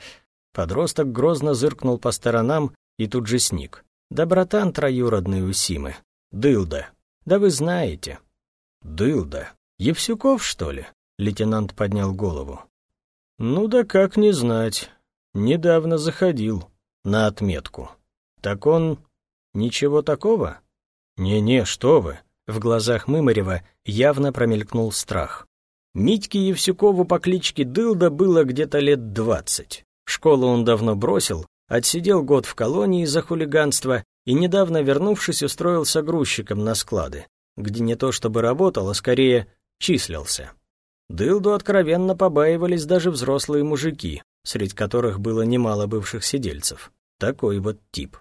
Подросток грозно зыркнул по сторонам и тут же сник. «Да братан троюродный у Симы. Дылда. Да вы знаете». «Дылда. Евсюков, что ли?» Лейтенант поднял голову. «Ну да как не знать. Недавно заходил. На отметку. Так он... Ничего такого?» «Не-не, что вы!» В глазах Мымарева явно промелькнул страх. Митьке Евсюкову по кличке Дылда было где-то лет двадцать. Школу он давно бросил, отсидел год в колонии за хулиганство и, недавно вернувшись, устроился грузчиком на склады, где не то чтобы работал, а скорее числился. Дылду откровенно побаивались даже взрослые мужики, среди которых было немало бывших сидельцев. Такой вот тип.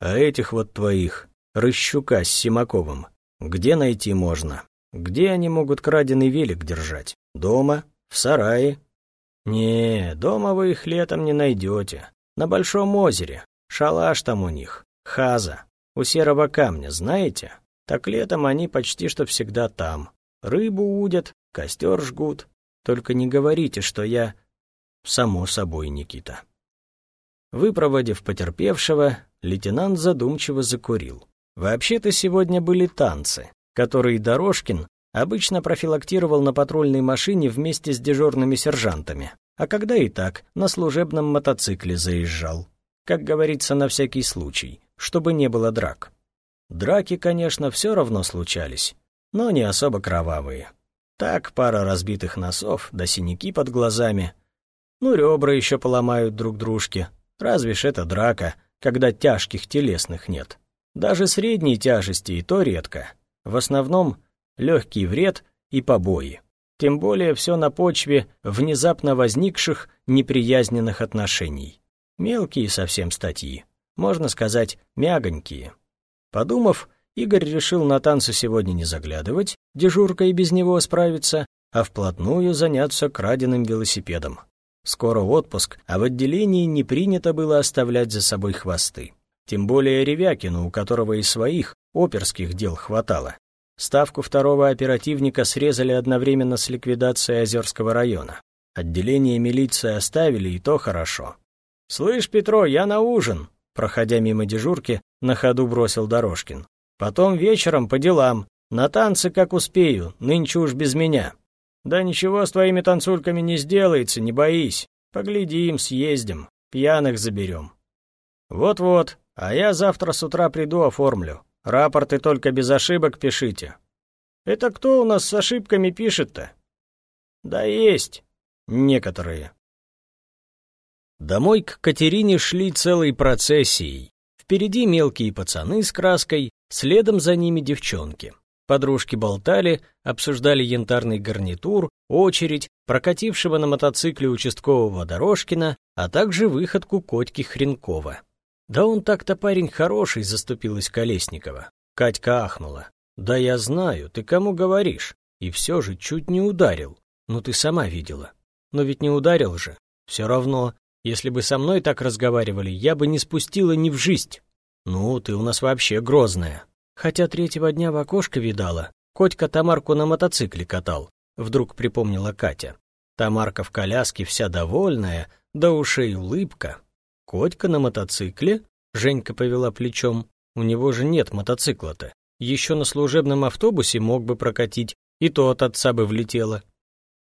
А этих вот твоих, Рыщука с Симаковым, где найти можно? Где они могут краденый велик держать? Дома? В сарае? Не, дома вы их летом не найдете. На Большом озере. Шалаш там у них. Хаза. У серого камня, знаете? Так летом они почти что всегда там. Рыбу удят, костер жгут. Только не говорите, что я... Само собой, Никита. Выпроводив потерпевшего, лейтенант задумчиво закурил. Вообще-то сегодня были танцы, которые Дорожкин обычно профилактировал на патрульной машине вместе с дежурными сержантами, а когда и так, на служебном мотоцикле заезжал. Как говорится, на всякий случай, чтобы не было драк. Драки, конечно, все равно случались, но не особо кровавые. Так, пара разбитых носов, да синяки под глазами. Ну, ребра еще поломают друг дружке. Разве ж это драка, когда тяжких телесных нет. Даже средней тяжести и то редко. В основном легкий вред и побои. Тем более все на почве внезапно возникших неприязненных отношений. Мелкие совсем статьи, можно сказать, мягонькие. Подумав, Игорь решил на танцы сегодня не заглядывать, дежурка и без него справиться, а вплотную заняться краденым велосипедом. Скоро отпуск, а в отделении не принято было оставлять за собой хвосты. Тем более Ревякину, у которого и своих оперских дел хватало. Ставку второго оперативника срезали одновременно с ликвидацией Озерского района. Отделение милиции оставили, и то хорошо. «Слышь, Петро, я на ужин!» Проходя мимо дежурки, на ходу бросил Дорожкин. Потом вечером по делам. На танцы как успею, нынче уж без меня. Да ничего с твоими танцульками не сделается, не боись. Поглядим, съездим, пьяных заберем. Вот-вот, а я завтра с утра приду оформлю. Рапорты только без ошибок пишите. Это кто у нас с ошибками пишет-то? Да есть. Некоторые. Домой к Катерине шли целой процессией. Впереди мелкие пацаны с краской, следом за ними девчонки. Подружки болтали, обсуждали янтарный гарнитур, очередь, прокатившего на мотоцикле участкового Дорожкина, а также выходку Котьки Хренкова. «Да он так-то парень хороший», — заступилась Колесникова. Катька ахнула. «Да я знаю, ты кому говоришь? И все же чуть не ударил. Ну ты сама видела. Но ведь не ударил же. Все равно, если бы со мной так разговаривали, я бы не спустила ни в жизнь. Ну, ты у нас вообще грозная. Хотя третьего дня в окошко видала. Котька Тамарку на мотоцикле катал, вдруг припомнила Катя. Тамарка в коляске вся довольная, до ушей улыбка. Котька на мотоцикле? Женька повела плечом. У него же нет мотоцикла-то. Еще на служебном автобусе мог бы прокатить, и то от отца бы влетело.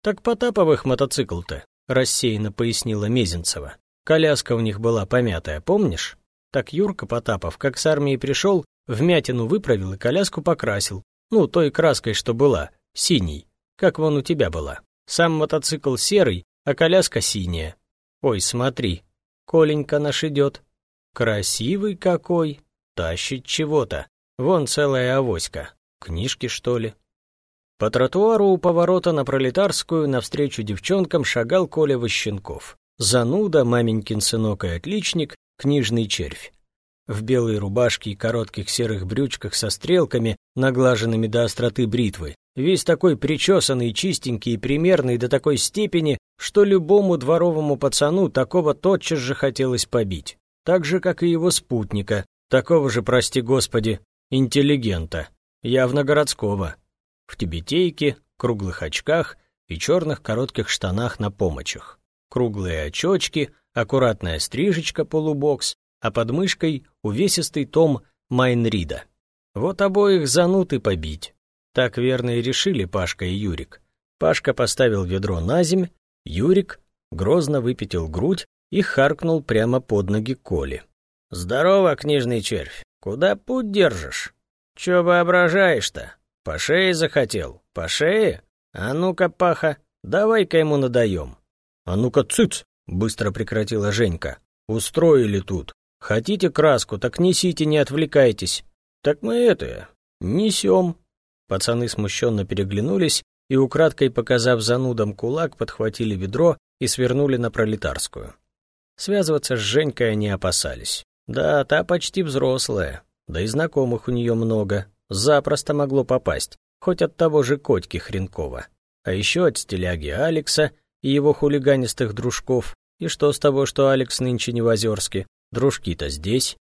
Так Потаповых мотоцикл-то, рассеянно пояснила Мезенцева. Коляска у них была помятая, помнишь? Так Юрка Потапов, как с армии пришел, вмятину выправил и коляску покрасил. Ну, той краской, что была, синей, как вон у тебя была. Сам мотоцикл серый, а коляска синяя. Ой, смотри, Коленька наш идет. Красивый какой, тащит чего-то. Вон целая авоська. Книжки, что ли? По тротуару у поворота на Пролетарскую навстречу девчонкам шагал Коля Ващенков. Зануда, маменькин сынок и отличник, книжный червь. В белой рубашке и коротких серых брючках со стрелками, наглаженными до остроты бритвы, весь такой причесанный, чистенький и примерный до такой степени, что любому дворовому пацану такого тотчас же хотелось побить. Так же, как и его спутника, такого же, прости господи, интеллигента, явно городского, в тибетейке, круглых очках и черных коротких штанах на помочах. Круглые очечки, аккуратная стрижечка полубокс, а под мышкой увесистый том Майнрида. Вот обоих зануты побить. Так верно и решили Пашка и Юрик. Пашка поставил ведро на земь, Юрик грозно выпятил грудь и харкнул прямо под ноги Коли. «Здорово, книжный червь! Куда путь держишь? Чё воображаешь-то? По шее захотел? По шее? А ну-ка, Паха, давай-ка ему надаем!» «А ну-ка, цыц!» — быстро прекратила Женька. «Устроили тут. Хотите краску, так несите, не отвлекайтесь». «Так мы это... несем». Пацаны смущенно переглянулись и, украдкой показав занудам кулак, подхватили ведро и свернули на пролетарскую. Связываться с Женькой они опасались. Да, та почти взрослая, да и знакомых у нее много. Запросто могло попасть, хоть от того же Котьки Хренкова. А еще от стиляги Алекса и его хулиганистых дружков. И что с того, что Алекс нынче не в Озерске? Дружки-то здесь.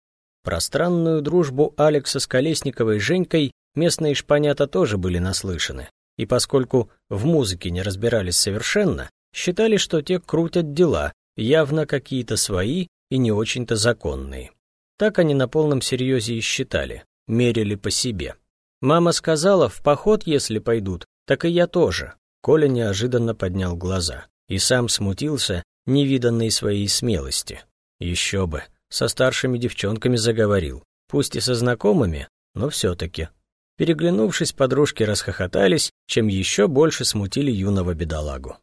Про странную дружбу Алекса с Колесниковой Женькой местные шпанята тоже были наслышаны. И поскольку в музыке не разбирались совершенно, считали, что те крутят дела, явно какие-то свои и не очень-то законные. Так они на полном серьезе и считали, мерили по себе. Мама сказала, в поход, если пойдут, так и я тоже. Коля неожиданно поднял глаза и сам смутился невиданной своей смелости. Еще бы, со старшими девчонками заговорил, пусть и со знакомыми, но все-таки. Переглянувшись, подружки расхохотались, чем еще больше смутили юного бедолагу.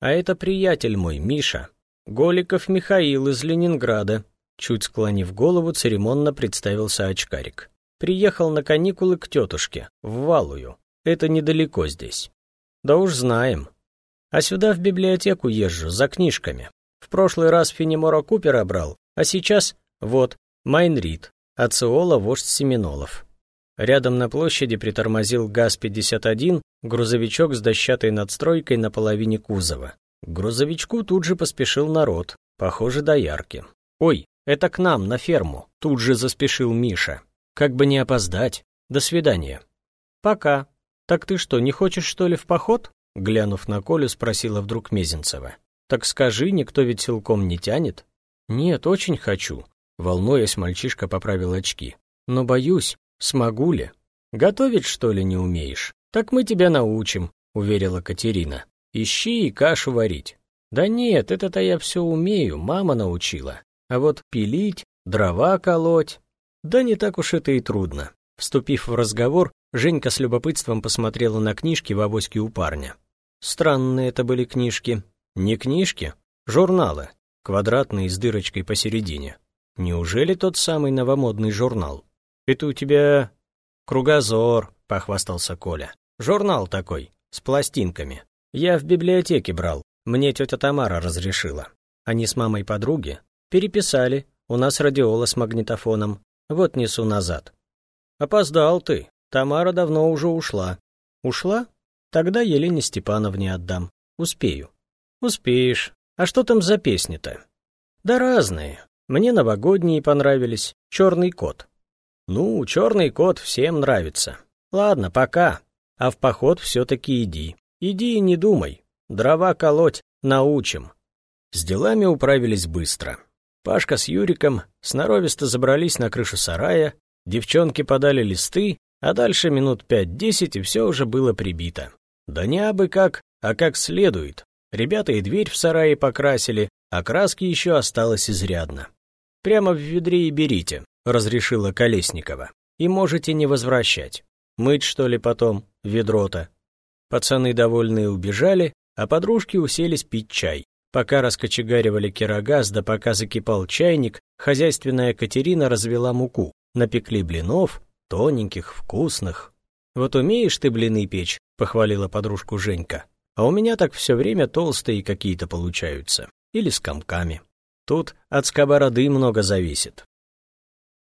«А это приятель мой, Миша. Голиков Михаил из Ленинграда», чуть склонив голову, церемонно представился очкарик. «Приехал на каникулы к тетушке, в Валую. Это недалеко здесь». «Да уж знаем. А сюда в библиотеку езжу, за книжками. В прошлый раз Фенемора Купера брал, а сейчас, вот, Майнрид, Ациола, вождь Семенолов». Рядом на площади притормозил ГАЗ-51, грузовичок с дощатой надстройкой на половине кузова. К грузовичку тут же поспешил народ, похоже, доярки. «Ой, это к нам, на ферму», — тут же заспешил Миша. «Как бы не опоздать. До свидания». «Пока. Так ты что, не хочешь, что ли, в поход?» Глянув на Колю, спросила вдруг Мезенцева. «Так скажи, никто ведь силком не тянет?» «Нет, очень хочу», — волнуясь, мальчишка поправил очки. «Но боюсь, Смогу ли? Готовить, что ли, не умеешь? Так мы тебя научим, уверила Катерина. Ищи и кашу варить. Да нет, это-то я все умею, мама научила. А вот пилить, дрова колоть... Да не так уж это и трудно. Вступив в разговор, Женька с любопытством посмотрела на книжки в авоське у парня. Странные это были книжки. Не книжки, журналы, квадратные с дырочкой посередине. Неужели тот самый новомодный журнал? «Это у тебя кругозор», — похвастался Коля. «Журнал такой, с пластинками. Я в библиотеке брал, мне тетя Тамара разрешила. Они с мамой подруги переписали, у нас радиола с магнитофоном. Вот несу назад». «Опоздал ты, Тамара давно уже ушла». «Ушла? Тогда Елене Степановне отдам. Успею». «Успеешь. А что там за песни-то?» «Да разные. Мне новогодние понравились. Черный кот. Ну, черный кот всем нравится. Ладно, пока. А в поход все-таки иди. Иди и не думай. Дрова колоть научим. С делами управились быстро. Пашка с Юриком сноровисто забрались на крышу сарая, девчонки подали листы, а дальше минут пять-десять, и все уже было прибито. Да не абы как, а как следует. Ребята и дверь в сарае покрасили, а краски еще осталось изрядно. Прямо в ведре и берите разрешила Колесникова. «И можете не возвращать. Мыть, что ли, потом, ведро-то?» Пацаны довольные убежали, а подружки уселись пить чай. Пока раскочегаривали кирогаз, да пока закипал чайник, хозяйственная Катерина развела муку. Напекли блинов, тоненьких, вкусных. «Вот умеешь ты блины печь», — похвалила подружку Женька. «А у меня так все время толстые какие-то получаются. Или с комками. Тут от сковороды много зависит».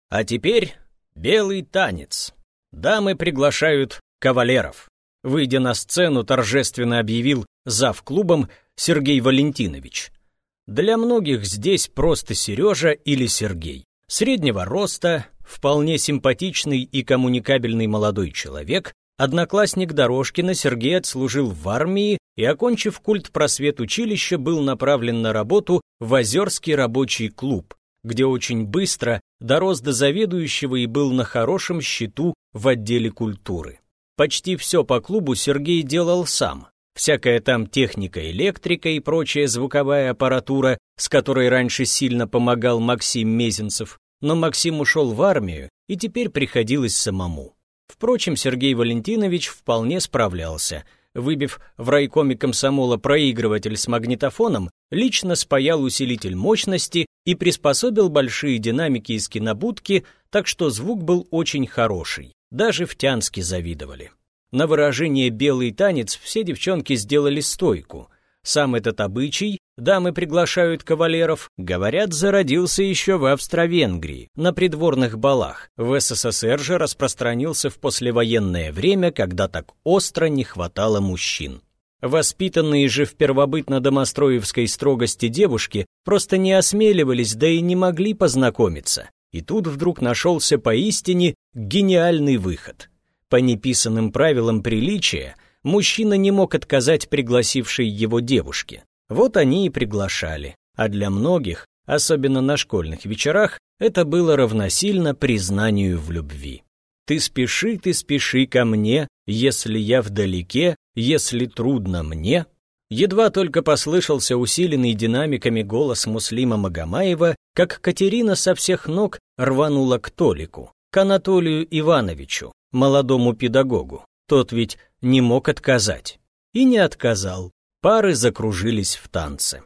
А теперь белый танец. Дамы приглашают кавалеров. Выйдя на сцену, торжественно объявил зав клубом Сергей Валентинович. Для многих здесь просто Сережа или Сергей. Среднего роста, вполне симпатичный и коммуникабельный молодой человек, одноклассник Дорожкина Сергей отслужил в армии и, окончив культ просвет училища, был направлен на работу в Озерский рабочий клуб, где очень быстро дорос до заведующего и был на хорошем счету в отделе культуры. Почти все по клубу Сергей делал сам. Всякая там техника, электрика и прочая звуковая аппаратура, с которой раньше сильно помогал Максим Мезенцев, но Максим ушел в армию, и теперь приходилось самому. Впрочем, Сергей Валентинович вполне справлялся. Выбив в райкоме комсомола проигрыватель с магнитофоном, лично спаял усилитель мощности и приспособил большие динамики из кинобудки, так что звук был очень хороший. Даже в Тянске завидовали. На выражение «белый танец» все девчонки сделали стойку. Сам этот обычай, дамы приглашают кавалеров, говорят, зародился еще в Австро-Венгрии, на придворных балах. В СССР же распространился в послевоенное время, когда так остро не хватало мужчин. Воспитанные же в первобытно-домостроевской строгости девушки просто не осмеливались, да и не могли познакомиться. И тут вдруг нашелся поистине гениальный выход. По неписанным правилам приличия мужчина не мог отказать пригласившей его девушке. Вот они и приглашали. А для многих, особенно на школьных вечерах, это было равносильно признанию в любви. «Ты спеши, ты спеши ко мне, если я вдалеке, если трудно мне». Едва только послышался усиленный динамиками голос Муслима Магомаева, как Катерина со всех ног рванула к Толику, к Анатолию Ивановичу, молодому педагогу. Тот ведь не мог отказать. И не отказал. Пары закружились в танце.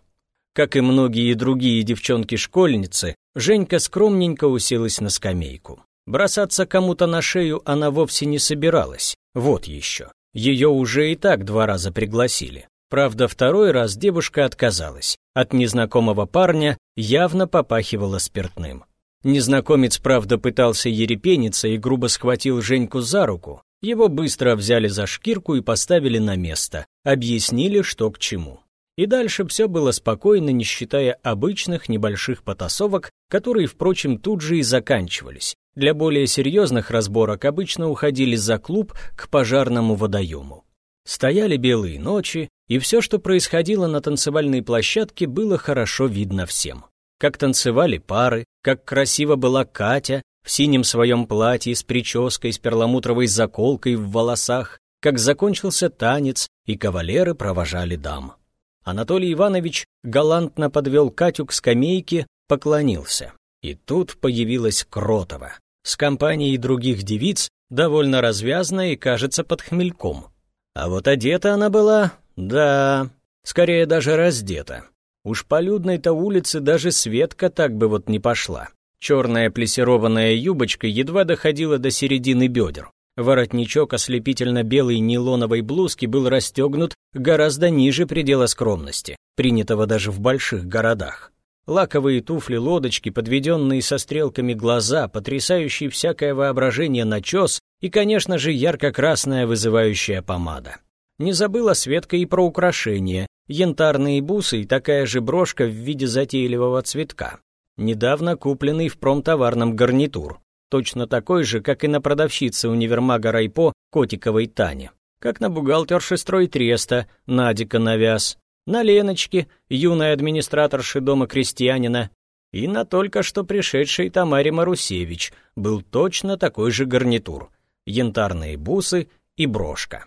Как и многие другие девчонки-школьницы, Женька скромненько уселась на скамейку. Бросаться кому-то на шею она вовсе не собиралась. Вот еще. Ее уже и так два раза пригласили. Правда, второй раз девушка отказалась. От незнакомого парня явно попахивало спиртным. Незнакомец, правда, пытался ерепениться и грубо схватил Женьку за руку. Его быстро взяли за шкирку и поставили на место, объяснили, что к чему. И дальше все было спокойно, не считая обычных небольших потасовок, которые, впрочем, тут же и заканчивались. Для более серьезных разборок обычно уходили за клуб к пожарному водоему. Стояли белые ночи, и все, что происходило на танцевальной площадке, было хорошо видно всем как танцевали пары, как красиво была Катя в синем своем платье с прической, с перламутровой заколкой в волосах, как закончился танец, и кавалеры провожали дам. Анатолий Иванович галантно подвел Катю к скамейке, поклонился. И тут появилась Кротова с компанией других девиц, довольно развязная и, кажется, под хмельком. А вот одета она была, да, скорее даже раздета. Уж по людной-то улице даже Светка так бы вот не пошла. Черная плессированная юбочка едва доходила до середины бедер. Воротничок ослепительно-белой нейлоновой блузки был расстегнут гораздо ниже предела скромности, принятого даже в больших городах. Лаковые туфли-лодочки, подведенные со стрелками глаза, потрясающий всякое воображение начес и, конечно же, ярко-красная вызывающая помада. Не забыла Светка и про украшения, янтарные бусы и такая же брошка в виде затейливого цветка. Недавно купленный в промтоварном гарнитур. Точно такой же, как и на продавщице универмага Райпо Котиковой Тане. Как на бухгалтерше стройтреста Надика Навяз. На Леночке, юной администраторши дома крестьянина. И на только что пришедшей Тамаре Марусевич был точно такой же гарнитур. Янтарные бусы и брошка.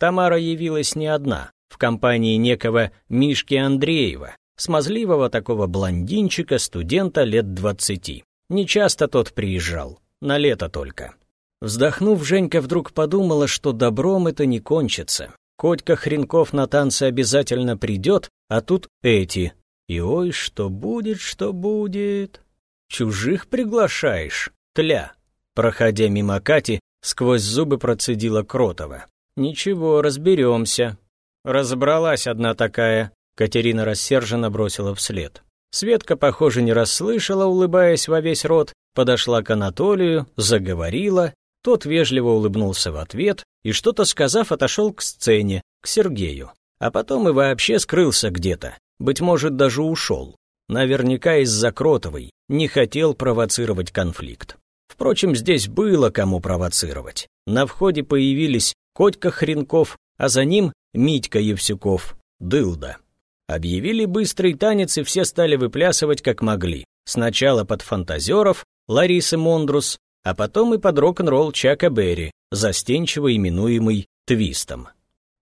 Тамара явилась не одна в компании некого Мишки Андреева, смазливого такого блондинчика, студента лет двадцати. Нечасто тот приезжал, на лето только. Вздохнув, Женька вдруг подумала, что добром это не кончится. Котька Хренков на танцы обязательно придет, а тут эти. И ой, что будет, что будет. Чужих приглашаешь, тля. Проходя мимо Кати, сквозь зубы процедила Кротова. «Ничего, разберемся». «Разобралась одна такая», — Катерина рассерженно бросила вслед. Светка, похоже, не расслышала, улыбаясь во весь рот, подошла к Анатолию, заговорила, тот вежливо улыбнулся в ответ и, что-то сказав, отошел к сцене, к Сергею. А потом и вообще скрылся где-то, быть может, даже ушел. Наверняка из-за Кротовой, не хотел провоцировать конфликт. Впрочем, здесь было кому провоцировать. На входе появились Котька Хренков, а за ним Митька Евсюков, Дылда. Объявили быстрый танец, и все стали выплясывать как могли. Сначала под фантазеров, Ларисы Мондрус, а потом и под рок-н-ролл Чака Берри, застенчиво именуемый «твистом».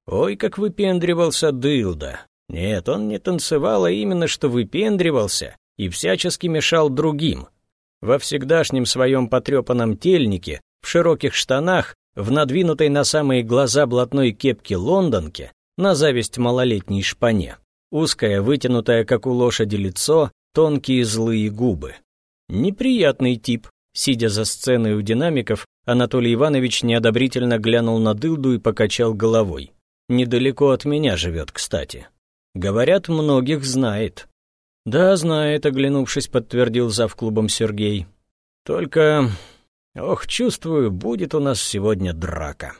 Ой, как выпендривался Дылда. Нет, он не танцевал, а именно что выпендривался и всячески мешал другим. Во всегдашнем своем потрепанном тельнике, в широких штанах, в надвинутой на самые глаза блатной кепке лондонке, на зависть малолетней шпане. Узкое, вытянутое, как у лошади, лицо, тонкие злые губы. Неприятный тип. Сидя за сценой у динамиков, Анатолий Иванович неодобрительно глянул на дылду и покачал головой. Недалеко от меня живет, кстати. Говорят, многих знает. Да, знает, оглянувшись, подтвердил зав клубом Сергей. Только, ох, чувствую, будет у нас сегодня драка.